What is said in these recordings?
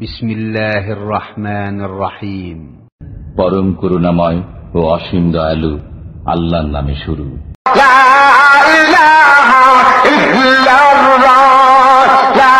বিসমিল্লাহির রহমানির রহিম পরম করুণাময় ও অসীম দয়ালু আল্লাহর নামে শুরু। লা ইলাহা ইল্লাল্লাহ লা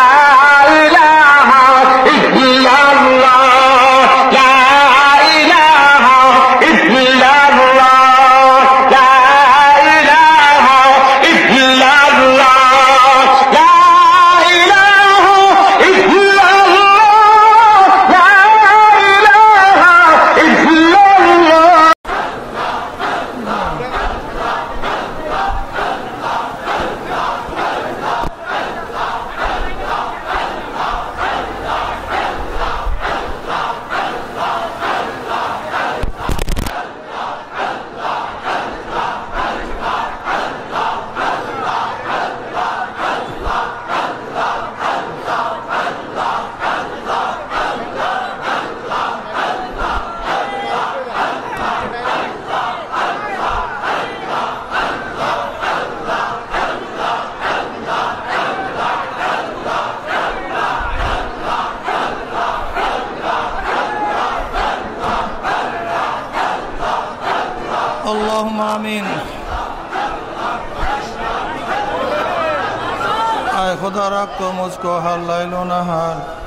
کو ہر لیل و نہار۔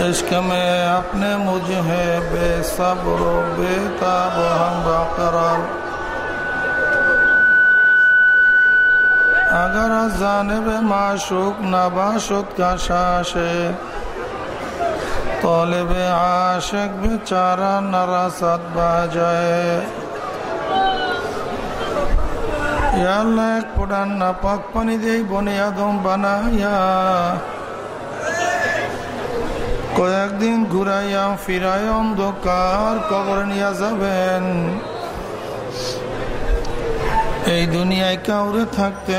عشق میں اپنے مجھ ہے، بے صبر و بے تاب و ہم باقرار۔ اگر از جانب معشوق نباشد کا شاشے طالب عاشق بیچارہ نراسد با جائے۔ আল্লাহ এক পোড়ান না পাক পানি দেই বনে আদম বানাইয়া। কয়েকদিন ঘুরাইয়া ফিরাই অন্ধকার কবরে নিয়ে যাবেন। এই দুনিয়ায় কাউরে থাকতে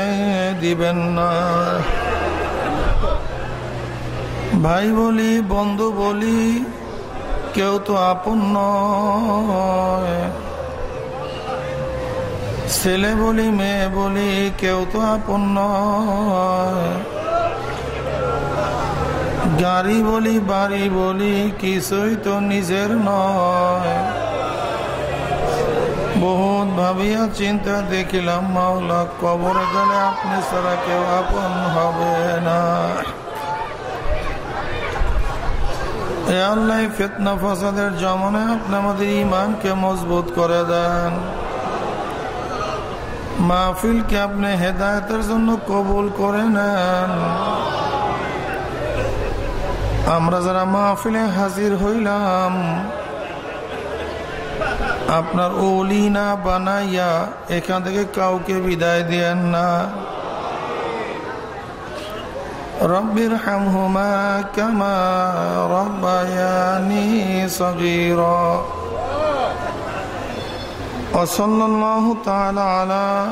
দিবেন না। ভাই বলি, বন্ধু বলি, কেউ তো আপন নয়। ছেলে বলি, মেয়ে বলি, কেউ তো আপন গাড়ি বলি, বাড়ি বলি, কিছুই তো নিজের নয়। বহুত ভাবিয়া চিন্তা দেখিলাম, মাওলা, কবরে গেলে আপনি ছাড়া কেউ আপন হবে না। আল্লাহ, ফিতনা, ফাসাদের জমানে আপনি আমাদের ইমানকে মজবুত করে দেন। মাহফিলকে আপনি হেদায়তের জন্য কবুল করে নেন আমরা যারা মাহফিলে হাজির হইলাম, আপনার ওলি না বানাইয়া এখান থেকে কাউকে বিদায় দেন না। রব্বির হামহুমা কামা রব্বায়ানি সগীরা। وصلى الله تعالى على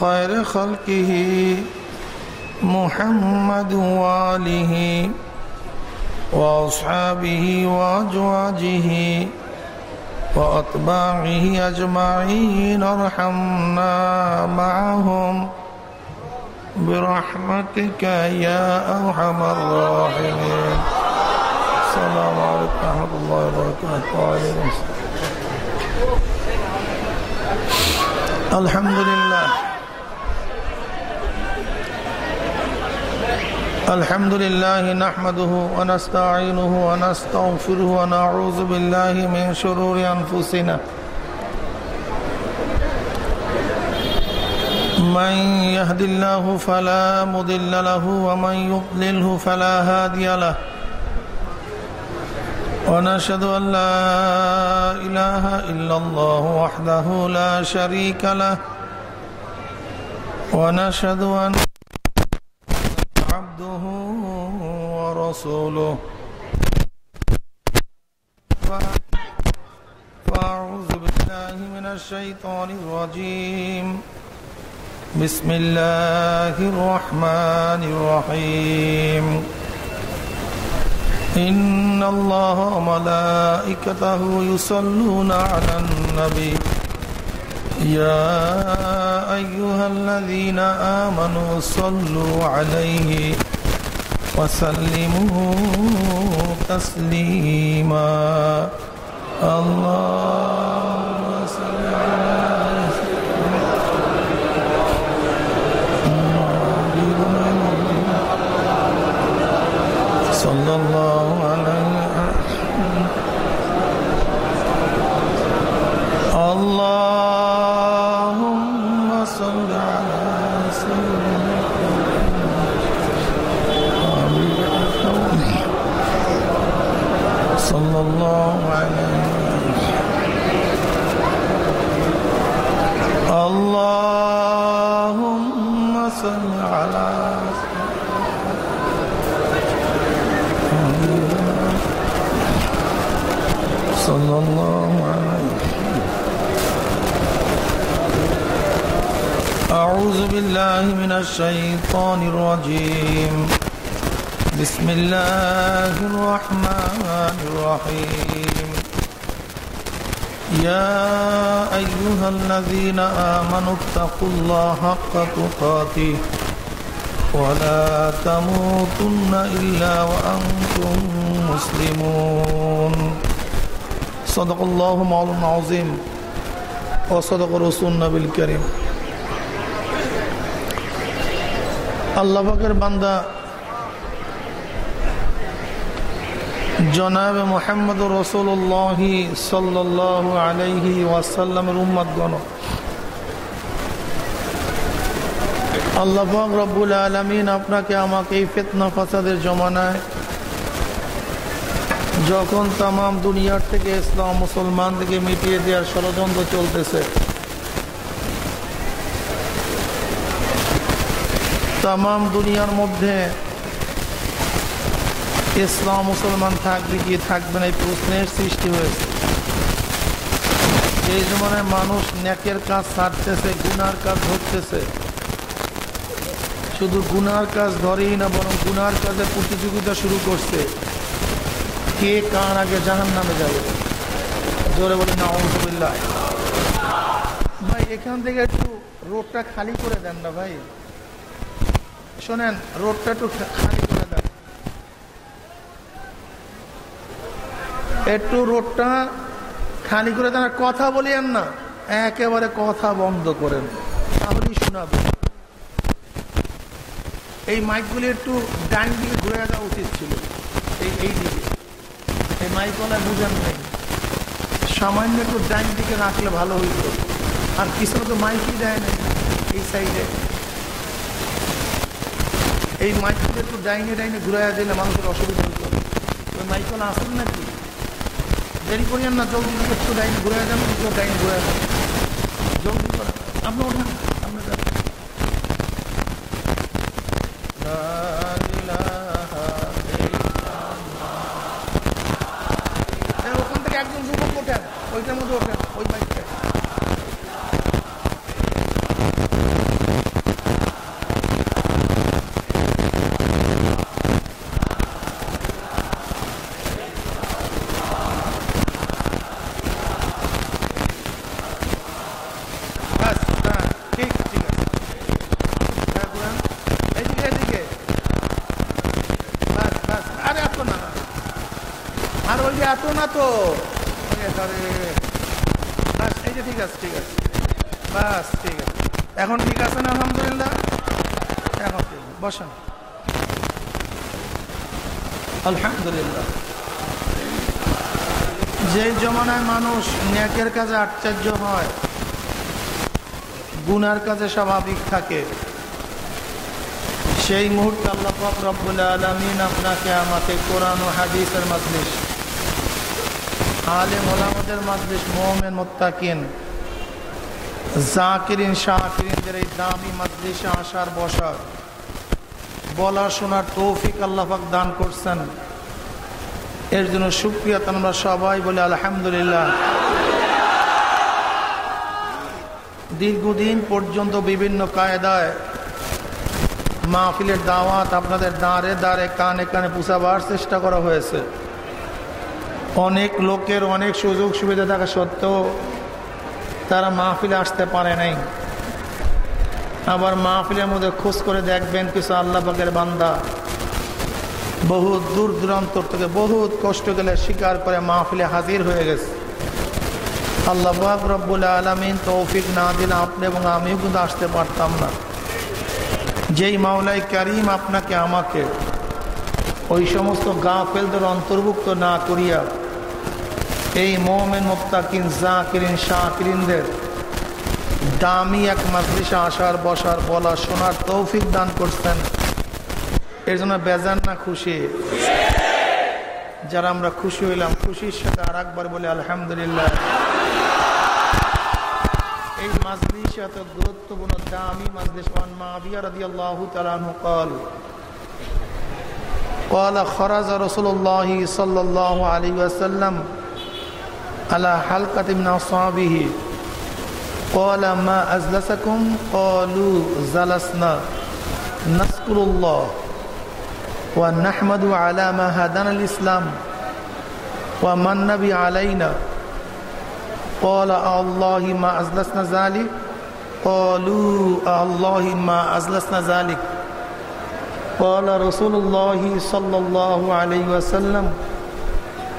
خير خلقه محمد وآله وأصحابه وأزواجه وأتباعه أجمعين ارحمنا معهم برحمتك يا أرحم الراحمين. السلام عليكم ورحمة الله وبركاته. الحمد لله الحمد لله نحمده ونستعينه ونستغفره ونعوذ بالله من شرور أنفسنا من يهد الله فلا مضل له ومن يضلله فلا هادي له ونشهد أن لا إله إلا الله وحده لا شريك له. ونشهد أن عبده ورسوله. فأعوذ بالله من الشيطان الرجيم. بسم الله الرحمن الرحيم. إن الله وملائكته يصلون على النبي. يا أيها الذين آمنوا صلوا عليه وسلموا تسليما. الله أعوذ بالله من الشيطان الرجيم. بسم الله الرحمن الرحيم. يا أيها الذين آمنوا اتقوا الله حق تقاته ولا تموتن إلا وأنتم مسلمون. صدق الله العظيم وصدق رسول النبي আল্লাহ পাকের বান্দা জনাব মোহাম্মদ রসুল্লাহ সাল্লাহ আলাইহি ওয়াসাল্লামের উম্মাদগণ আল্লাহ রব্বুল আলমিন আপনাকে আমাকে এই ফেতনা ফাসাদের জমানায় যখন তাম দুনিয়ার থেকে ইসলাম মুসলমান থেকে মিটিয়ে দেওয়ার ষড়যন্ত্র চলতেছে তাম দুনিয়ার মধ্যে ইসলাম মুসলমান থাকবে কি থাকবে না এই প্রশ্নের সৃষ্টি হয়েছে। এই জমানায় মানুষ ন্যাকের কাজ ছাড়তেছে, গুনার কাজ ধরতেছে। শুধু গুনার কাজ ধরেই না, বরং গুনার কাজে প্রতিযোগিতা শুরু করছে। কে কার আগে জাহান নামে যাবে? জোরে বলে না ভাই, এখান থেকে একটু রোডটা খালি করে দেন না ভাই। শোনেন, রোডটা একটু খালি করে দেন। একটু রোডটা খালি করে দেন কথা বলিয়েন না, একেবারে কথা বন্ধ করেন। তাহলেই শোনাবে এই মাইকগুলি একটু ডান দিকে ঘুরে দেওয়া উচিত ছিল। এই এই দিকে। এই মাইকওয়ালা বুঝেন নাই। সামান্য একটু ডান দিকে রাখলে ভালো হইত। আর কিছু তো মাইকই দেয় নাই এই সাইডে। এই মাইকগুলো একটু ডাইনে ডাইনে ঘুরাইয়া দিলে মানুষের অসুবিধা হতো ওই মাইকওয়ালা আসেন নাকি? দেরি করিয়েন না, জলদি একটু ডাইনে ঘুরাইয়া দেন, একটু ডাইনে ঘুরাইয়া দেন। জলদি করেন। আপনি ওঠেন আপনি যান ওখান থেকে একজন যুবক ওঠেন ওইটার মধ্যে ওঠেন ওই বাইকটা বাস হ্যাঁ ঠিক ঠিক আছে হ্যাঁ ঘুরান এইদিকে এইদিকে বাস বাস আরে এত না আর ওই যে এত না তো আরে বাস এই যে ঠিক আছে ঠিক আছে। বাস ঠিক আছে। এখন ঠিক আছে না আলহামদুলিল্লাহ? এখন বসেন। আলহামদুলিল্লাহ। যে জমানায় মানুষ ন্যাকের কাজে আশ্চর্য হয় গুনার কাজে স্বাভাবিক থাকে সেই মুহূর্তে আল্লাহ রব্বুল আলমিন আপনাকে আমাকে কোরআন ও হাদিসের মাজলিস আলেম ওলামদের মাজলিস মোহামেন মোত্তাকিন, জাকিরিন, শাকিরিনদের এই দামি মাজলিসে আসার বসার বলার শোনার তৌফিক আল্লাহ পাক দান করছেন। এর জন্য সুক্রিয়া আমরা সবাই বলে আলহামদুলিল্লাহ। দীর্ঘদিন পর্যন্ত বিভিন্ন কায়দায় মাহফিলের দাওয়াত আপনাদের দাঁড়ে দাঁড়ে কানে কানে পুষাবার চেষ্টা করা হয়েছে। অনেক লোকের অনেক সুযোগ সুবিধা থাকা সত্ত্বেও তারা মাহফিলে আসতে পারে নাই। আবার মাহফিলের মধ্যে খোঁজ করে দেখবেন কিছু আল্লাহ পাকের বান্দা বহুত দূর দূরান্তর থেকে বহুত কষ্ট গেলে স্বীকার করে মাহফিলে হাজির হয়ে গেছে। আল্লাহ রব্বুল আলমিন তৌফিক না দিলে আপনি এবং আমিও কিন্তু আসতে পারতাম না। যেই মাওলাই কারিম আপনাকে আমাকে ওই সমস্ত গাফেলদের অন্তর্ভুক্ত না করিয়া এই মোমেন মোত্তাকিন জাকিরিন শাকিরিনদের দামি এক মাজলিসে আসার বসার বলা শোনার তৌফিক দান করছেন এর জন্য বেজান না খুশি যারা আমরা খুশি হইলাম খুশির সাথে আর একবার বলে আলহামদুলিল্লাহ এই মাজলিস এত গুরুত্বপূর্ণ দামি মাজলিস ওয়ান মাবিয়া রাদিয়াল্লাহু তাআলা আনহু قال قال خرج رسول الله صلى الله عليه وسلم على حلقة من أصحابه. قال ما أجلسكم قالوا جلسنا نذكر الله. ونحمد على ما هدانا الإسلام. ومن نبي علينا. قال الله ما أجلسنا ذلك. قالوا الله ما أجلسنا ذلك. قال رسول الله صلى الله عليه وسلم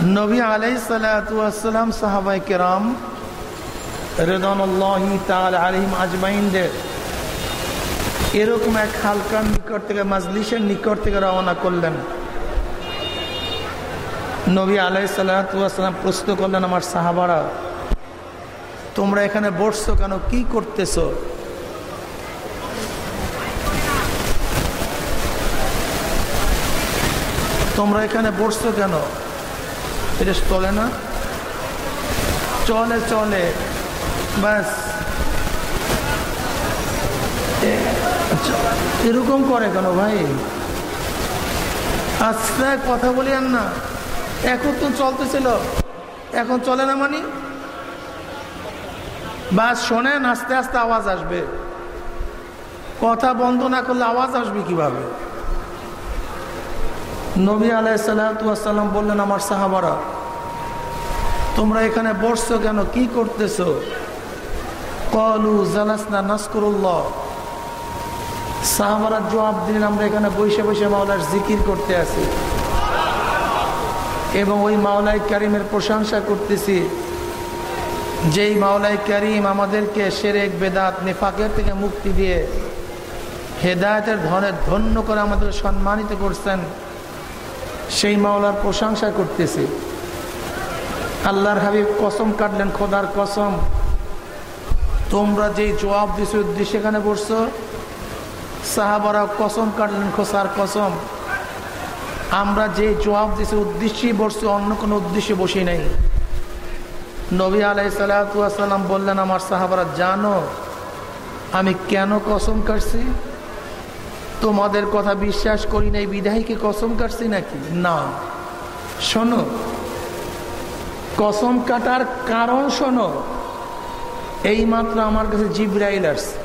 নবী আলাই সালাম সাহাবাই কেরাম রেদনুল্লাহি তাল আলিম আজমাইনদের এরকম এক হালকার নিকট থেকে, মাজলিসের নিকট থেকে রওনা করলেন। নবী আলাই সাল্লাম প্রশ্ন করলেন, আমার সাহাবারা, তোমরা এখানে বসছো কেন? কি করতেছ? তোমরা এখানে বসছো কেন? এটা চলে না। চলে চলে, ব্যাস। এরকম করে কেন ভাই? আচ্ছা কথা বলি আর না। এখন তো চলতেছিল। এখন চলে না মানি? বাস শোনেন, আস্তে আস্তে আওয়াজ আসবে। কথা বন্ধ না করলে আওয়াজ আসবে কীভাবে? নবী আলাইসাল্লাম বললেন, আমার সাহাবারা, তোমরা এখানে বসছো কেন? কি করতেছো? কলু জালাসনা নাসকুরুল্লাহ সাহাবারা জবাব দিলেন, আমরা এখানে বসে বসে মাওলার জিকির করতে আছি এবং ওই মাওলাই করিমের প্রশংসা করতেছি। যেই মাওলাই করিম আমাদেরকে সেরেক, বেদাত, নেফাকের থেকে মুক্তি দিয়ে হেদায়তের ধনে ধন্য করে আমাদের সম্মানিত করছেন সেই মাওলার প্রশংসা করতেছি। আল্লাহর হাবিব কসম কাটলেন, খোদার কসম। তোমরা যেই জবাব দিছো উদ্দেশ্যে এখানে বসছো সাহাবারা কসম কাটলেন, খোসার কসম। আমরা যে জবাব দিছি, উদ্দেশ্যেই বসছি, অন্য কোনো উদ্দেশ্যে বসি নাই। নবী আলাই সাল্লাম বললেন, আমার সাহাবারা জানো, আমি কেন কসম কাটছি? তোমাদের কথা বিশ্বাস করি নাই বিধায়ীকে কসম কাটছি নাকি? না। শোনো, কসম কাটার কারণ শোনো এই মাত্র আমার কাছে জিব্রাইল আসছে।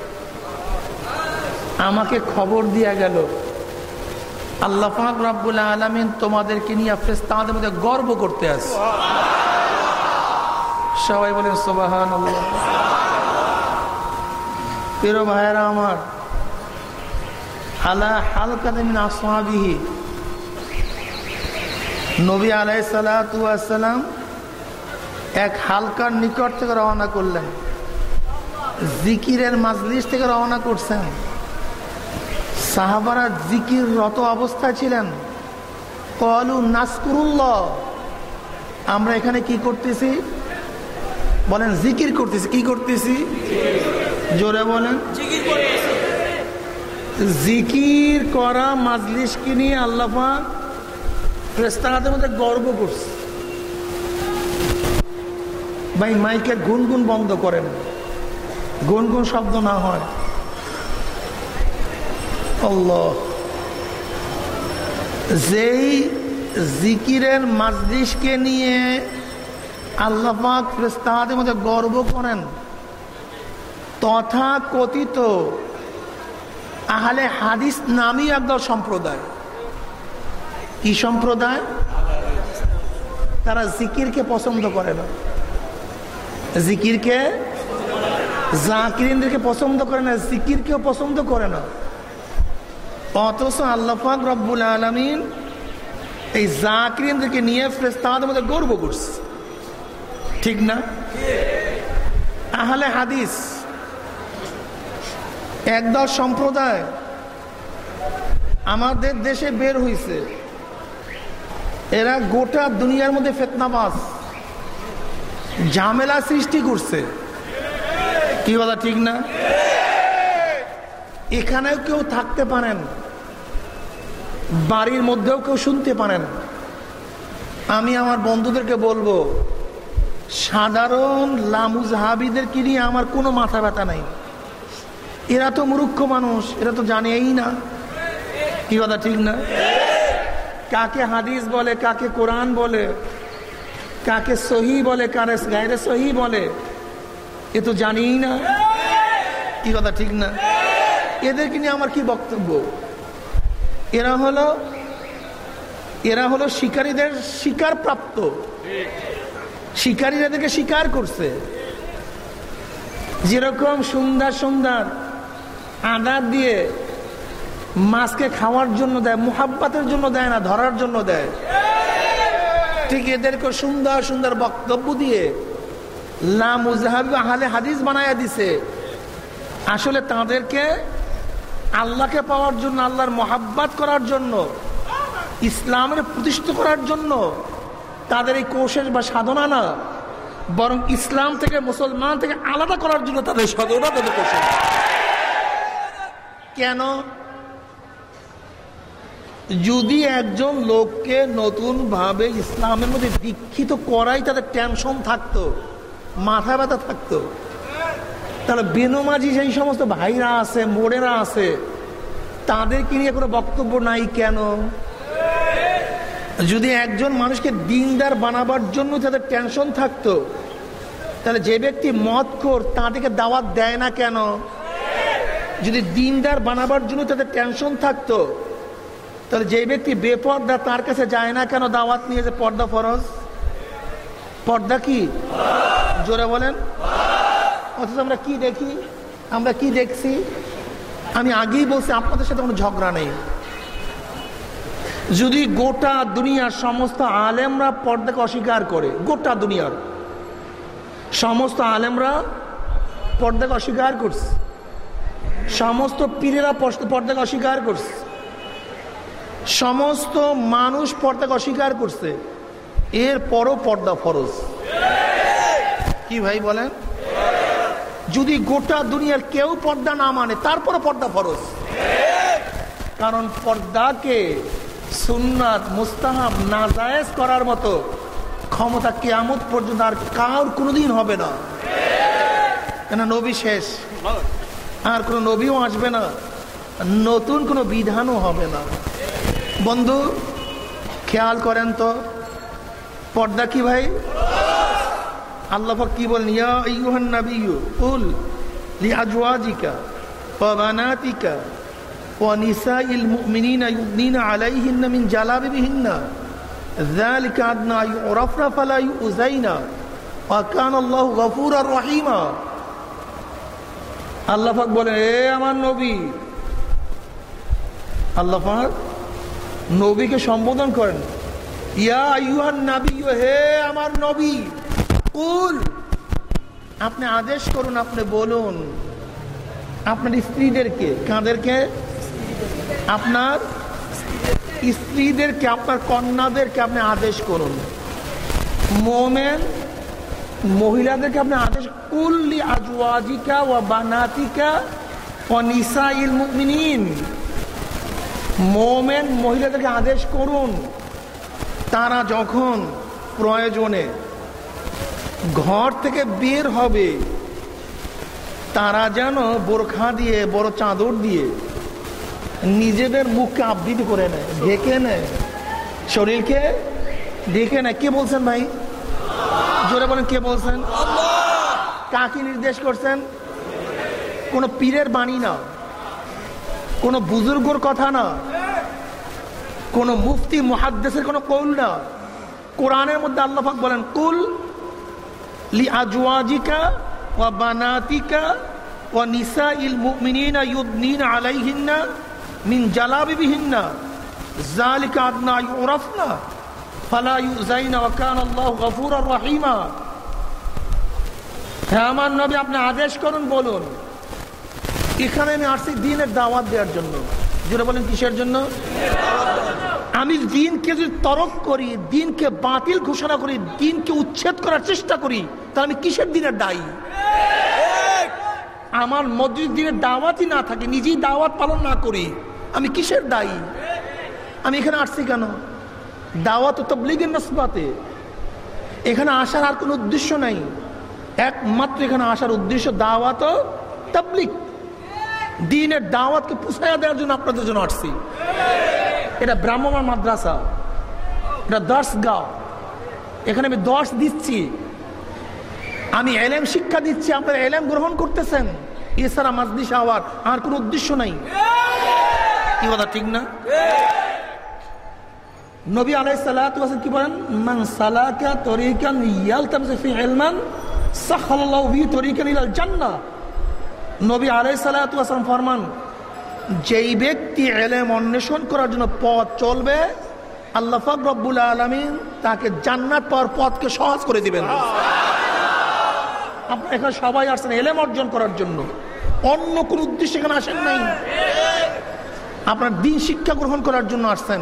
আমাকে খবর দিয়া গেল, আল্লাহ পাক রাব্বুল আলামিন তোমাদেরকে নিয়ে ফেরেশতাদের মধ্যে গর্ব করতে আছে সবাই বলেন, সুবহানাল্লাহ। প্রিয় ভাইরা আমার আলা হালকাতে মিন আসহাবিহি। নবী আলাইহিস সালাতু ওয়াসসালাম এক হালকার নিকট থেকে রওনা করলেন। জিকিরের মাজলিস থেকে রওনা করছেন। সাহাবারা জিকির রত অবস্থায় ছিলেন। কলু নাসকুরুল্লাহ আমরা এখানে কি করতেছি? বলেন, জিকির করতেছি। কি করতেছি? জোরে বলেন। জিকির করা। মাজলিসকে নিয়ে আল্লাফা ফ্রেস্তাহাতের মধ্যে গর্ব করছে। ভাই মাইকের গুনগুন বন্ধ করেন। গুনগুন শব্দ না হয়। যেই জিকিরের, মাজলিসকে নিয়ে আল্লাহ পাক ফেরেশতাদের মধ্যে গর্ব করেন তথা কথিত আহলে হাদিস নামই একদল সম্প্রদায়। কি সম্প্রদায়? তারা জিকিরকে পছন্দ করে না। জিকিরকে, জাকিরিনদেরকে পছন্দ করে না, জিকিরকেও পছন্দ করে না। অথচ আল্লাহ পাক রব্বুল আলমিন এই জাকিরিনদেরকে নিয়ে ফেরেশতাদের মধ্যে গর্ব করছে। ঠিক না? আহলে হাদিস একদল সম্প্রদায় আমাদের দেশে বের হইছে। এরা গোটা দুনিয়ার মধ্যে ফেতনাবাস ঝামেলা সৃষ্টি করছে। কি বলা ঠিক না? এখানেও কেউ থাকতে পারেন। বাড়ির মধ্যেও কেউ শুনতে পারেন। আমি আমার বন্ধুদেরকে বলব, সাধারণ লামুজ হাবিদের লামুজহাবিদেরকে নিয়ে আমার কোনো মাথা ব্যথা নাই? এরা তো মূর্খ মানুষ, এরা তো জানেই না। কি কথা, ঠিক না? কাকে হাদিস বলে, কাকে কোরআন বলে, কাকে সহি বলে, কারে গায়ে সহি বলে, এ তো জানিই না। কি কথা, ঠিক না? এদেরকে নিয়ে আমার কি বক্তব্য? এরা হলো এরা হলো শিকারীদের শিকার প্রাপ্ত শিকারীরা এদেরকে শিকার করছে। যেরকম সুন্দর সুন্দর আদা দিয়ে মাছকে খাওয়ার জন্য দেয়, মোহাব্বাতের জন্য দেয় না, ধরার জন্য দেয়। ঠিক এদেরকে সুন্দর সুন্দর বক্তব্য দিয়ে লাহালে হাদিস বানায়া দিছে। আসলে তাদেরকে আল্লাহকে পাওয়ার জন্য, আল্লাহর মোহাব্বাত করার জন্য, ইসলামের প্রতিষ্ঠিত করার জন্য তাদের এই কোশেষ বা সাধনা না, বরং ইসলাম থেকে, মুসলমান থেকে আলাদা করার জন্য তাদের সাধনা, তাদের কোশেষ কেন? যদি একজন লোককে নতুন ভাবে ইসলামের মধ্যে দীক্ষিত করাই তাদের টেনশন থাকতো মাথা ব্যথা থাকতো, তাহলে বেনমাজি সেই সমস্ত ভাইরা আছে, মোড়েরা আছে, তাদেরকে নিয়ে কোনো বক্তব্য নাই কেন? যদি একজন মানুষকে দিনদার বানাবার জন্য তাদের টেনশন থাকতো, তাহলে যে ব্যক্তি মত কর তাদেরকে দাওয়াত দেয় না কেন? দিনদার বানাবার জন্য তাদের টেনশন থাকতো, তাহলে যে ব্যক্তি বেপর্দা তার কাছে যায় না কেন দাওয়াত নিয়ে যে পর্দা ফরজ? পর্দা কি? জোরে বলেন। অথচ আমরা কি দেখি? আমরা কি দেখছি? আমি আগেই বলছি, আপনাদের সাথে কোনো ঝগড়া নেই। যদি গোটা দুনিয়ার সমস্ত আলেমরা পর্দাকে অস্বীকার করে, গোটা দুনিয়ার সমস্ত আলেমরা পর্দাকে অস্বীকার করছে। সমস্ত পীরেরা পর্দাকে অস্বীকার করছে। সমস্ত মানুষ পর্দাকে অস্বীকার করছে। এর পরও পর্দা ফরজ। কি ভাই বলেন? যদি গোটা দুনিয়ার কেউ পর্দা না মানে তারপরে পর্দা ফরজ। কারণ পর্দাকে সুন্নাত, মুস্তাহাব, নাজায়েজ করার মতো ক্ষমতা কেয়ামত পর্যন্ত আর কার কোনোদিন হবে না। কেন নবী শেষ? আর কোনো নবীও আসবে না নতুন কোনো বিধানও হবে না বন্ধু খেয়াল করেন তো পর্দা কি ভাই আল্লাহ কি বলেন ইয়া আইয়ুহান নাবিয়্যু কুল লিআজওয়াজিকা ওয়া বানাতিকা ওয়া নিসাইল মুমিনিনা ইউদনিনা আলাইহিন্না মিন জালাবিবিহিন্না ذلك أدنى يعرفن فلا يؤذين وكان الله غفورا رحيما আল্লাহ পাক বলেন, এ আমার নবী। আল্লাহ নবীকে সম্বোধন করেন, ইয়া ইউহান নাবি হে আমার নবী, কুল, আপনি আদেশ করুন, আপনি বলুন, আপনার স্ত্রীদেরকে, কাঁদেরকে? আপনার স্ত্রীদেরকে, আপনার কন্যাদেরকে আপনি আদেশ করুন। মোমেন মহিলাদেরকে আপনি আদেশ, কুল্লি আজওয়াজিকা ও বানাতিকা নিসাইল মুমিনিন। মোমেন মহিলাদেরকে আদেশ করুন, তারা যখন প্রয়োজনে ঘর থেকে বের হবে, তারা যেন বোরখা দিয়ে, বড় চাদর দিয়ে নিজেদের মুখকে আবৃত করে নেয়, ঢেকে নেয়। শরীরকে দেখে নেয়। কে বলছেন ভাই? জোরে বলেন, কে বলছেন? কাকে নির্দেশ করছেন? কোন পীরের বাণী না। কোন বুজুর্গর কথা না। কোন মুফতি, মুহাদ্দেসের কোন কৌল না। কোরআনের মধ্যে আল্লাহাক বলেন, কুল লি আজওয়াজিকা ওয়া বানাতিকা ওয়া নিসাইল মুমিনিনা ইউদনিনা আলাইহিন্না মিন জালাবিবিহিন্না। যালিকা আদনা ইউরাফনা। ফালা ইউজাইনা ওয়া কানা আল্লাহু গফুরার রহিমা। হ্যাঁ আমার নবী, আপনি আদেশ করুন, বলুন। এখানে আমি আসছি দিনের দাওয়াত দেওয়ার জন্য। যেটা বলেন, কিসের জন্য? আমি দিনকে যদি তরক করি, দিনকে বাতিল ঘোষণা করি, দিনকে উচ্ছেদ করার চেষ্টা করি, তাহলে আমি কিসের দিনের দায়ী? আমার মধ্যে দিনের দাওয়াতই না থাকে, নিজেই দাওয়াত পালন না করি, আমি কিসের দায়ী? আমি এখানে আসছি কেন? দাওয়াত তবলিগের নসবাতে। এখানে আসার আর কোনো উদ্দেশ্য নাই। একমাত্র এখানে আসার উদ্দেশ্য দাওয়াত ও তাবলিগ। দিনের দাওয়াতকে পুষাইয়া দেওয়ার জন্য আপনাদের জন্য আসছি। এটা ব্রাহ্মণ মাদ্রাসা। এটা দশ গাঁও এখানে আমি দশ দিচ্ছি। আমি এলেম শিক্ষা দিচ্ছি, আপনারা এলেম গ্রহণ করতেছেন। এছাড়া মাজলিস হওয়ার আর কোনো উদ্দেশ্য নাই। কি কথা, ঠিক না? নবী আলাই সালাম কি বলেন? মান সালাকা তরিকান ইয়ালতামসি ফি ইলমান সাখাল্লাহু বি তরিকান ইলাল জান্নাহ। নবী আলাই সালাম ফরমান যেই ব্যক্তি এলেম অন্বেষণ করার জন্য পথ চলবে আল্লাহ রব্বুল আলমিন তাকে জান্নাত পাওয়ার পথকে সহজ করে দিবেন। এখানে সবাই আসছেন এলেম অর্জন করার জন্য। অন্য কোন উদ্দেশ্যে এখানে আসেন নাই। আপনার দিন শিক্ষা গ্রহণ করার জন্য আসছেন।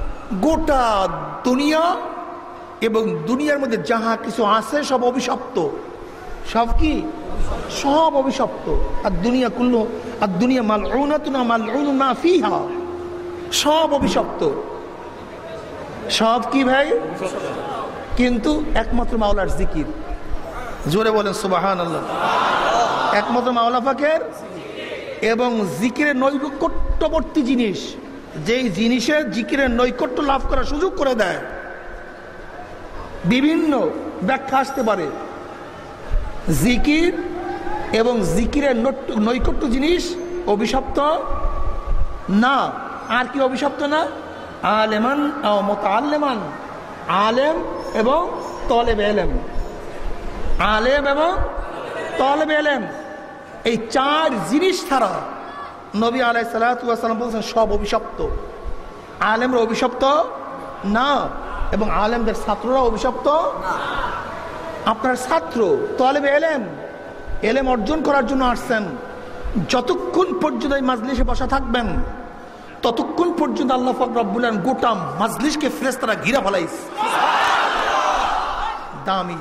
গোটা দুনিয়া এবং দুনিয়ার মধ্যে যাহা কিছু আছে, সব অভিশপ্ত। সব কি? সব অভিশপ্ত। আর দুনিয়া কুল্ল, আর দুনিয়া মাল না মাল না ফিহা। সব অভিশপ্ত। সব কি ভাই? কিন্তু একমাত্র মাওলার জিকির। জোরে বলেন সুবাহান আল্লাহ একমাত্র মাওলা ফাঁকের এবং জিকিরের নৈকট্যবর্তী জিনিস। যেই জিনিসে জিকিরের নৈকট্য লাভ করার সুযোগ করে দেয়, বিভিন্ন ব্যাখ্যা আসতে পারে। জিকির এবং জিকিরের নৈকট্য জিনিস অভিশপ্ত না। আর কি অভিশপ্ত না? আলেমান আলেমান আলেম এবং তলেব এলেম। আলেম এবং তলেব এলেম। এই চার জিনিস ছাড়া নবী আলাই সালাম বলছেন, সব অভিশপ্ত। আলেমরা অভিশপ্ত? না। এবং আলেমদের ছাত্ররা অভিশপ্ত? আপনার ছাত্র তলেবে এলেম এলেম অর্জন করার জন্য আসছেন। যতক্ষণ পর্যন্ত এই মাজলিসে বসা থাকবেন, ততক্ষণ পর্যন্ত আল্লাহ ফকরাবুল গোটা মাজলিসকে ফ্রেস তারা ঘিরা ফেলাইস দামি,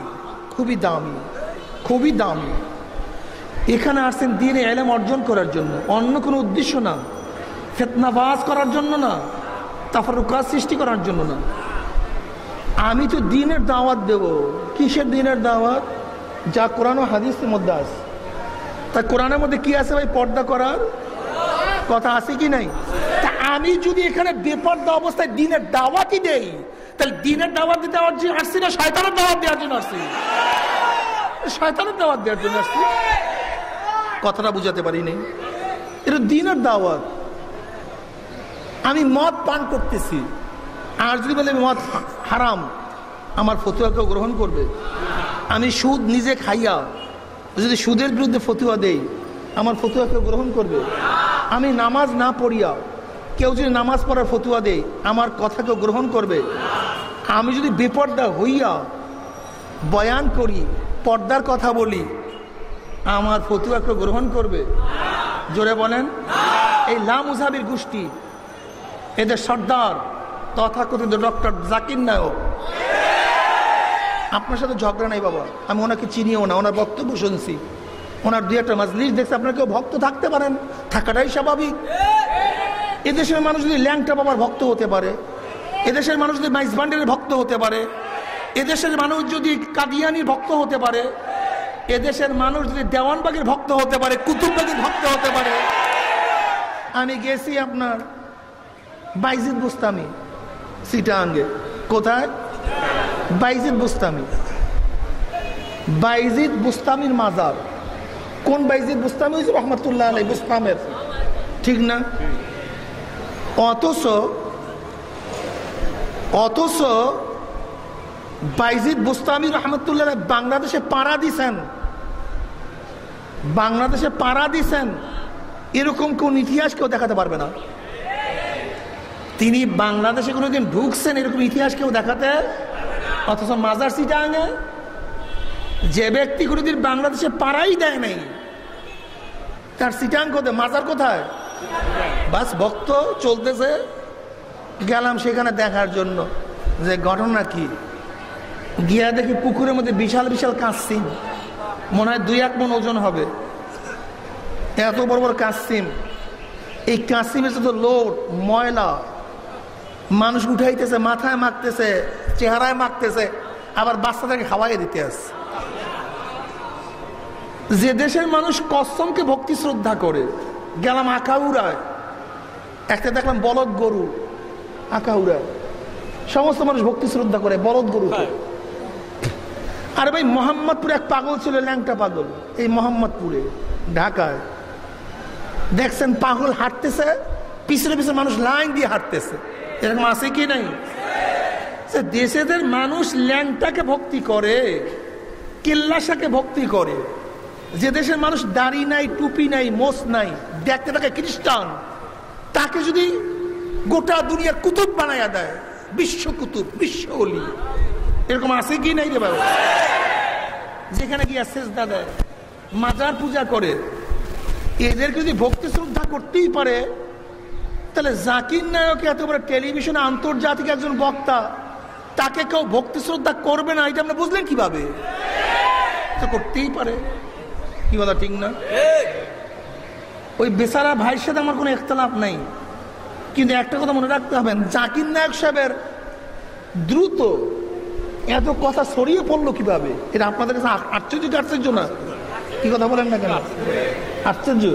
খুবই দামি খুবই দামি। এখানে আসছেন দিনে এলেম অর্জন করার জন্য। অন্য কোনো উদ্দেশ্য না। ফেতনাবাজ করার জন্য না। তাফারুকা সৃষ্টি করার জন্য না। আমি তো দিনের দাওয়াত দেব। কিসের দিনের দাওয়াত? যা কোরআন ও হাদিসের মধ্যে আছে। তা কোরআনের মধ্যে কি আছে ভাই? পর্দা করার কথা আছে কি নাই? তা আমি যদি এখানে বেপর্দা অবস্থায় দিনের দাওয়াতই দেই, তাহলে দিনের দাওয়াত দিতে আসছি না, শয়তানের দাওয়াত দেওয়ার জন্য আসছি। শয়তানের দাওয়াত দেওয়ার জন্য আসছি। কথাটা বুঝাতে পারি নেই এটা দিনের দাওয়াত। আমি মদ পান করতেছি। আর যদি বলে মদ হারাম, আমার ফতুয়া কেউ গ্রহণ করবে? আমি সুদ নিজে খাইয়া, যদি সুদের বিরুদ্ধে ফতুয়া দেই, আমার ফতুয়া কেউ গ্রহণ করবে? আমি নামাজ না পড়িয়া, কেউ যদি নামাজ পড়ার ফতুয়া দেয় আমার কথা কেউ গ্রহণ করবে? আমি যদি বেপর্দা হইয়া বয়ান করি, পর্দার কথা বলি আমার ফতুয়া কেউ গ্রহণ করবে। জোরে বলেন। এই লামুজাবির গোষ্ঠী, এদের সর্দার, তথাকথিত ডক্টর জাকির নায়ক। আপনার সাথে ঝগড়া নাই বাবা। আমি ওনাকে চিনিও না, ওনার বক্তব্য শুনছি। ওনার দুই একটা মাজলিস দেখছে, আপনার কেউ ভক্ত থাকতে পারেন? থাকাটাই স্বাভাবিক। এদেশের মানুষ যদি ল্যাংটা বাবার ভক্ত হতে পারে, এদেশের মানুষ যদি মাইস ভক্ত হতে পারে, এদেশের মানুষ যদি কাদিয়ানির ভক্ত হতে পারে এদেশের মানুষ যদি দেওয়ানবাগের ভক্ত হতে পারে কুতুববাগের ভক্ত হতে পারে। আমি গেছি আপনার বাইজিদ বুস্তামি, সিটাঙ্গে। কোথায়? বাইজিদ বুস্তামি। বাইজিদ বুস্তামির মাজার। কোন বাইজিদ বুস্তামি? হয়েছে রহমতুল্লাহ আলাই বুস্তামের। ঠিক না? অথচ অথচ বাইজিদ বুস্তামি রহমতুল্লাহ বাংলাদেশে পাড়া দিছেন। বাংলাদেশে পাড়া দিছেন, এরকম কোন ইতিহাস কেউ দেখাতে পারবে না। তিনি বাংলাদেশে কোনোদিন ঢুকছেন, এরকম ইতিহাস কেউ দেখাতে অথচ মাজার সিটাঙ্গে যে ব্যক্তি কোনোদিন বাংলাদেশে পাড়াই দেয় নাই, তার সিটাং কোথায়, মাজার কোথায়? বাস ভক্ত চলতেছে, গেলাম সেখানে দেখার জন্য। যে ঘটনা কি? গিয়া দেখি পুকুরের মধ্যে বিশাল বিশাল কাঁচসিম। মনে হয় দুই এক মন ওজন হবে। এত বড় বড় কাসিম। এই কাসিমের সাথে লোড, ময়লা, মানুষ উঠাইতেছে, মাথায় মাখতেছে, চেহারায় মাখতেছে, আবার বাচ্চাদেরকে খাওয়াই দিতে আসছে যে দেশের মানুষ কসমকে ভক্তি শ্রদ্ধা করে, গেলাম আকাউরায় একটা দেখলাম বলদ গরু আকাউরায় সমস্ত মানুষ ভক্তি শ্রদ্ধা করে, বলদ গরু আরে ভাই মোহাম্মদপুরে এক পাগল ছিল, ল্যাংটা পাগল। এই মোহাম্মদপুরে, ঢাকায়। দেখছেন পাগল হাঁটতেছে, পিছনে পিছনে মানুষ লাইন দিয়ে হাঁটতেছে। এরকম আছে কি নাই? দেশেদের মানুষ ল্যাংটাকে ভক্তি করে কেল্লাসাকে ভক্তি করে। যে দেশের মানুষ দাড়ি নাই, টুপি নাই মোস নাই, দেখতে থাকে খ্রিস্টান। তাকে যদি গোটা দুনিয়ার কুতুব বানাইয়া দেয়, বিশ্ব কুতুব, বিশ্ব অলি। এরকম আছে কি নাই রে বাবা যেখানে গিয়া সেজদা দেয়, মাজার পূজা করে, এদেরকে যদি ভক্তি শ্রদ্ধা করতেই পারে, তাহলে জাকির নায়ক এত বড় টেলিভিশনে আন্তর্জাতিক একজন বক্তা, তাকে কেউ ভক্তি শ্রদ্ধা করবে না, এটা আপনি বুঝলেন কীভাবে? তো করতেই পারে। কি কথা, ঠিক না? ওই বেচারা ভাইয়ের সাথে আমার কোনো একতলাপ নাই। কিন্তু একটা কথা মনে রাখতে হবে, জাকির নায়ক সাহেবের দ্রুত এত কথা ছড়িয়ে পড়ল কীভাবে? এটা আপনাদের কাছে আশ্চর্য কি আশ্চর্য না? কি কথা বলেন না কেন? আশ্চর্য?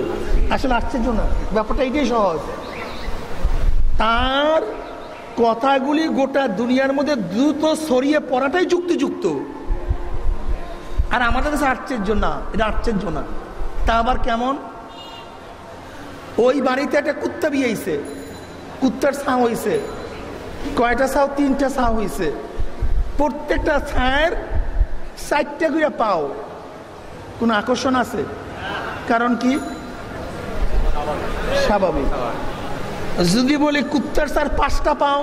আসলে আশ্চর্য না। ব্যাপারটা এটাই সহজ। তার কথাগুলি গোটা দুনিয়ার মধ্যে দ্রুত ছড়িয়ে পড়াটাই যুক্তিযুক্ত। আর আমাদের কাছে আশ্চর্য না। এটা আশ্চর্য না। তা আবার কেমন? ওই বাড়িতে একটা কুত্তা বিয়েছে কুত্তার ছাঁ হয়েছে কয়টা ছাও তিনটা ছাঁ হয়েছে প্রত্যেকটা ছায়ের চারটা করে পাও। কোনো আকর্ষণ আছে? কারণ কি? স্বাভাবিক। যদি বলি কুত্তার স্যার পাঁচটা পাও,